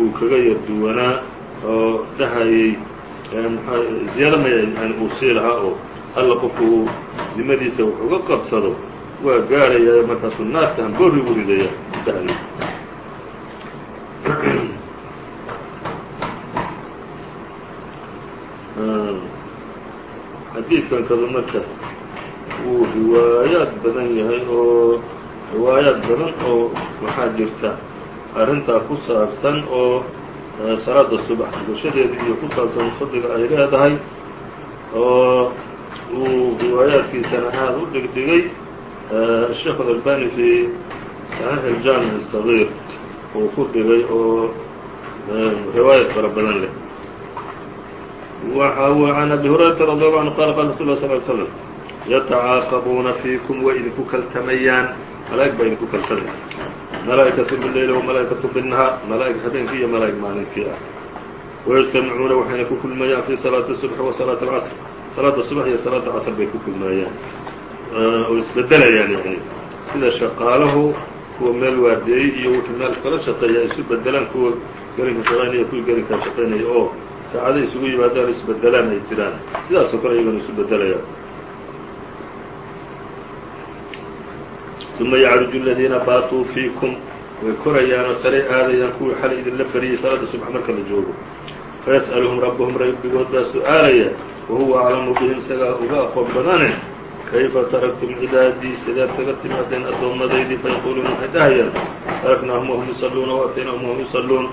Speaker 1: uu kaga yar duwanaa oo dhahayay ziyaado maya yani uu sii lahaa oo alla qofku dimadiisa wax uga qabsado waa gaarayaa markaasuu naarta hamboori u ridaya dhahayay xadiidkankadu marka wuu riwaayaad badan yahay oo riwaayaad badan oo waxaa jirta arrintaa ku saabsan oo eh, salaada subax gogashadeeda iyo ku saabsan fadliga ay leedahay oo uu riwaayaadkiisana aada u dhigdhigay eh, sheekh alalbani fii saxiix aljaamic asagiir uu ku dhigay oo eh, riwaayad fara badan leh waxa uu can abi hurayrata radi allahu anhu qala qala rasul lah sl ly slam yatacaaqabuuna fiikum way idinku kaltamayaan malaa'ig baa idinku kaltamaysa malaa'ikaة bالleyl وmalaaئikaة bالنahaar malaa'ig habeenkii iyo malaa'ig maalinkii ah ويجتamicuuna waxayna ku kulmayaan fي صلاaةi الصبح وصلاaة الcصr salaada subax iyo salaada casr bay ku kulmayaan oo isbedelayaan yani sida shaqaalahu kuwa meel waadeeyey iyo wixii meel kala shaqeeya ay isu bedelaan kuwa gelinka shaqaynaya kuwii gelinkaa shaqaynaya oo saacada isugu yimaadaan isbedelaan ay jiraan. Sidaasoo kale iyagana isu bedelayaan uma yacruju aladiina baatuu fiikum. Way korayaan oo saray aadayaan kuwii xali idinla fariyay salaada subax marka la joogo. Fayas'aluhum rabbuhum rabbigood baa su'aalaya wahuwa aclamu bihim isagaa uga aqoon badane. Kayfa taraktum cibaadii sidaad kaga timaadeen addoommadaydii fayaquuluuna waxay dhahayaan taraknaahum wahum yusalluuna waataynaahum wahum yusalluun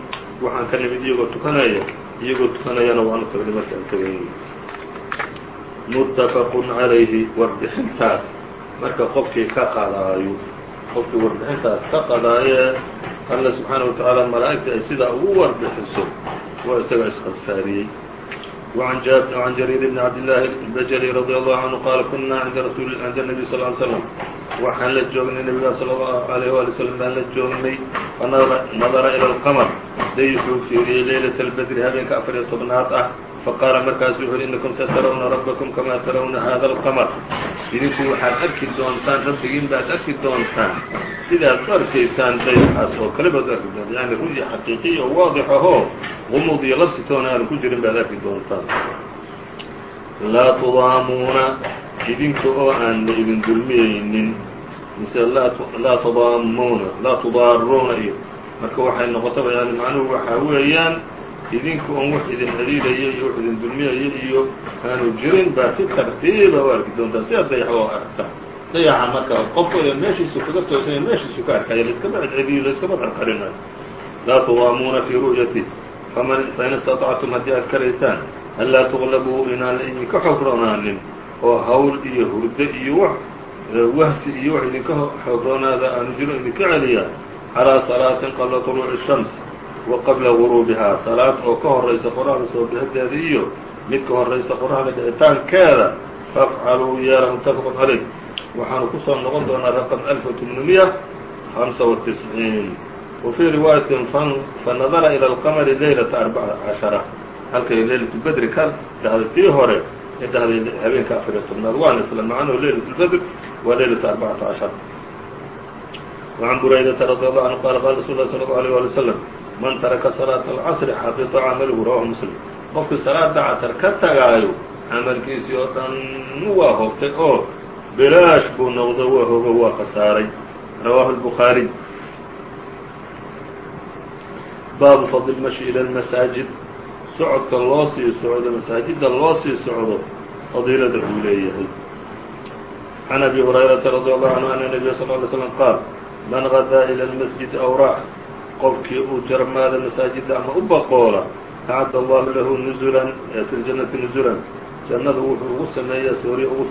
Speaker 1: waxaan ka nimid iyagoo tukanaya iyagoo tukanayana waanu tagnay markaan tagayn muttafaqun calayhi warbixintaas. Marka qofkii ka qadaayo qofkii warbixintaas ka qadaayee alla subxaanaه wa tacaala malaa'igta ay sidaa ugu warbixiso waa isaga isqadsaariyey وعن جرير بن عبد الله البجلي رضي الله عنه قال كنا عند رسول عند النبي صلى اه عليه وسلم waxaan la joognay نبga صلى الله عليه وaلي وسلم baan la joognay فنadra إلى الqمر dayxuu fiiriyey laylaة الbdr habeenka afar iyo tobnaad ah faqaala markaasu wuxu uhi inakum satarawna rabbakum kamaa tarawna hada alqamar idinku waxaad arki doontaan rabbigiin baad arki doontaan sidaad u arkaysaan dayxaas oo kale baad u arki doontaan yani ru'ya xaqiiqiya oo waadix iyo labsi toona aanu ku jirin baad arki doontaan laa tudaamuuna idinka oo aan la idin dulmiyeynin mise laa tudaamuuna laa tudaaruuna iyo marka waxay noqotaba yani macnuhu waxaa weeyaan idinka oon wax idin celiilaya iyo wax idin dulmiyaya iyo aanu jirin baa si tartiiba u arki doontaa sida dayax oo arka dayaxa marka qofka meeshiisu kaga toosanya meeshiisu ka arkaya laiskama celceliyo laiskama qarqarinayo laa tudaamuuna fii ru'yati faman fain istaطactum haddii aad karaysaan anlaa tuqlabuu inaan la idinka xoog roonaanin oo hawl iyo hurdo iyo wax wahsi iyo wax idinka xoog roonaada aanu jiro idinka celiya calىa salaatin qabla طuluuci الshams wa qabla guruubihaa salaad oo ka horaysa qoraxda soo bixiteeda iyo mid ka horeysa qoraxda dhicitaankeeda fafcaluu yeela mutafaqun caleyh waxaanu ku noqon doonaa raqam alfa tmnmiya hamsa wa tisciin. Wa fii riwaayatin fanadara ila alqamari leylata arbaca cashara. Halkay leylatulbedri ka dhahday tii hore ee dhahday habeenka afariyo tobnaad. Waana isla macnuhu leylatulbedr waa leylata arbacata cashara. Wacan buraydata radi allahu canhu qaala qaala rasuul lah sala allahu alيh wali man taraka صلاaة الcصر xaبطa cmlhu rawaه mسلم qofkii salaada casr ka tagaayo camalkiisii oo dhan waa hoobtay oo bilaash buu noqdo waa hogo waa khasaaray rawaahu الbخaarي baabu fadl الmشhi ilى الmasaajid socodka loo sii socdo masaajida loo sii socdo fadiilada uu leeyahay عن أbي هuريرaةa رضي الله عنه أن النبي صلى اه عليه وسلم qاal man غadىa إلى الmasجد أو rاx qofkii uu jarmaada masaajidda ama u baqoola acad allahu lahu nuzulan fi ljannati nuzulan. Jannadu wuxuu ugu sameeyaa soorya ugu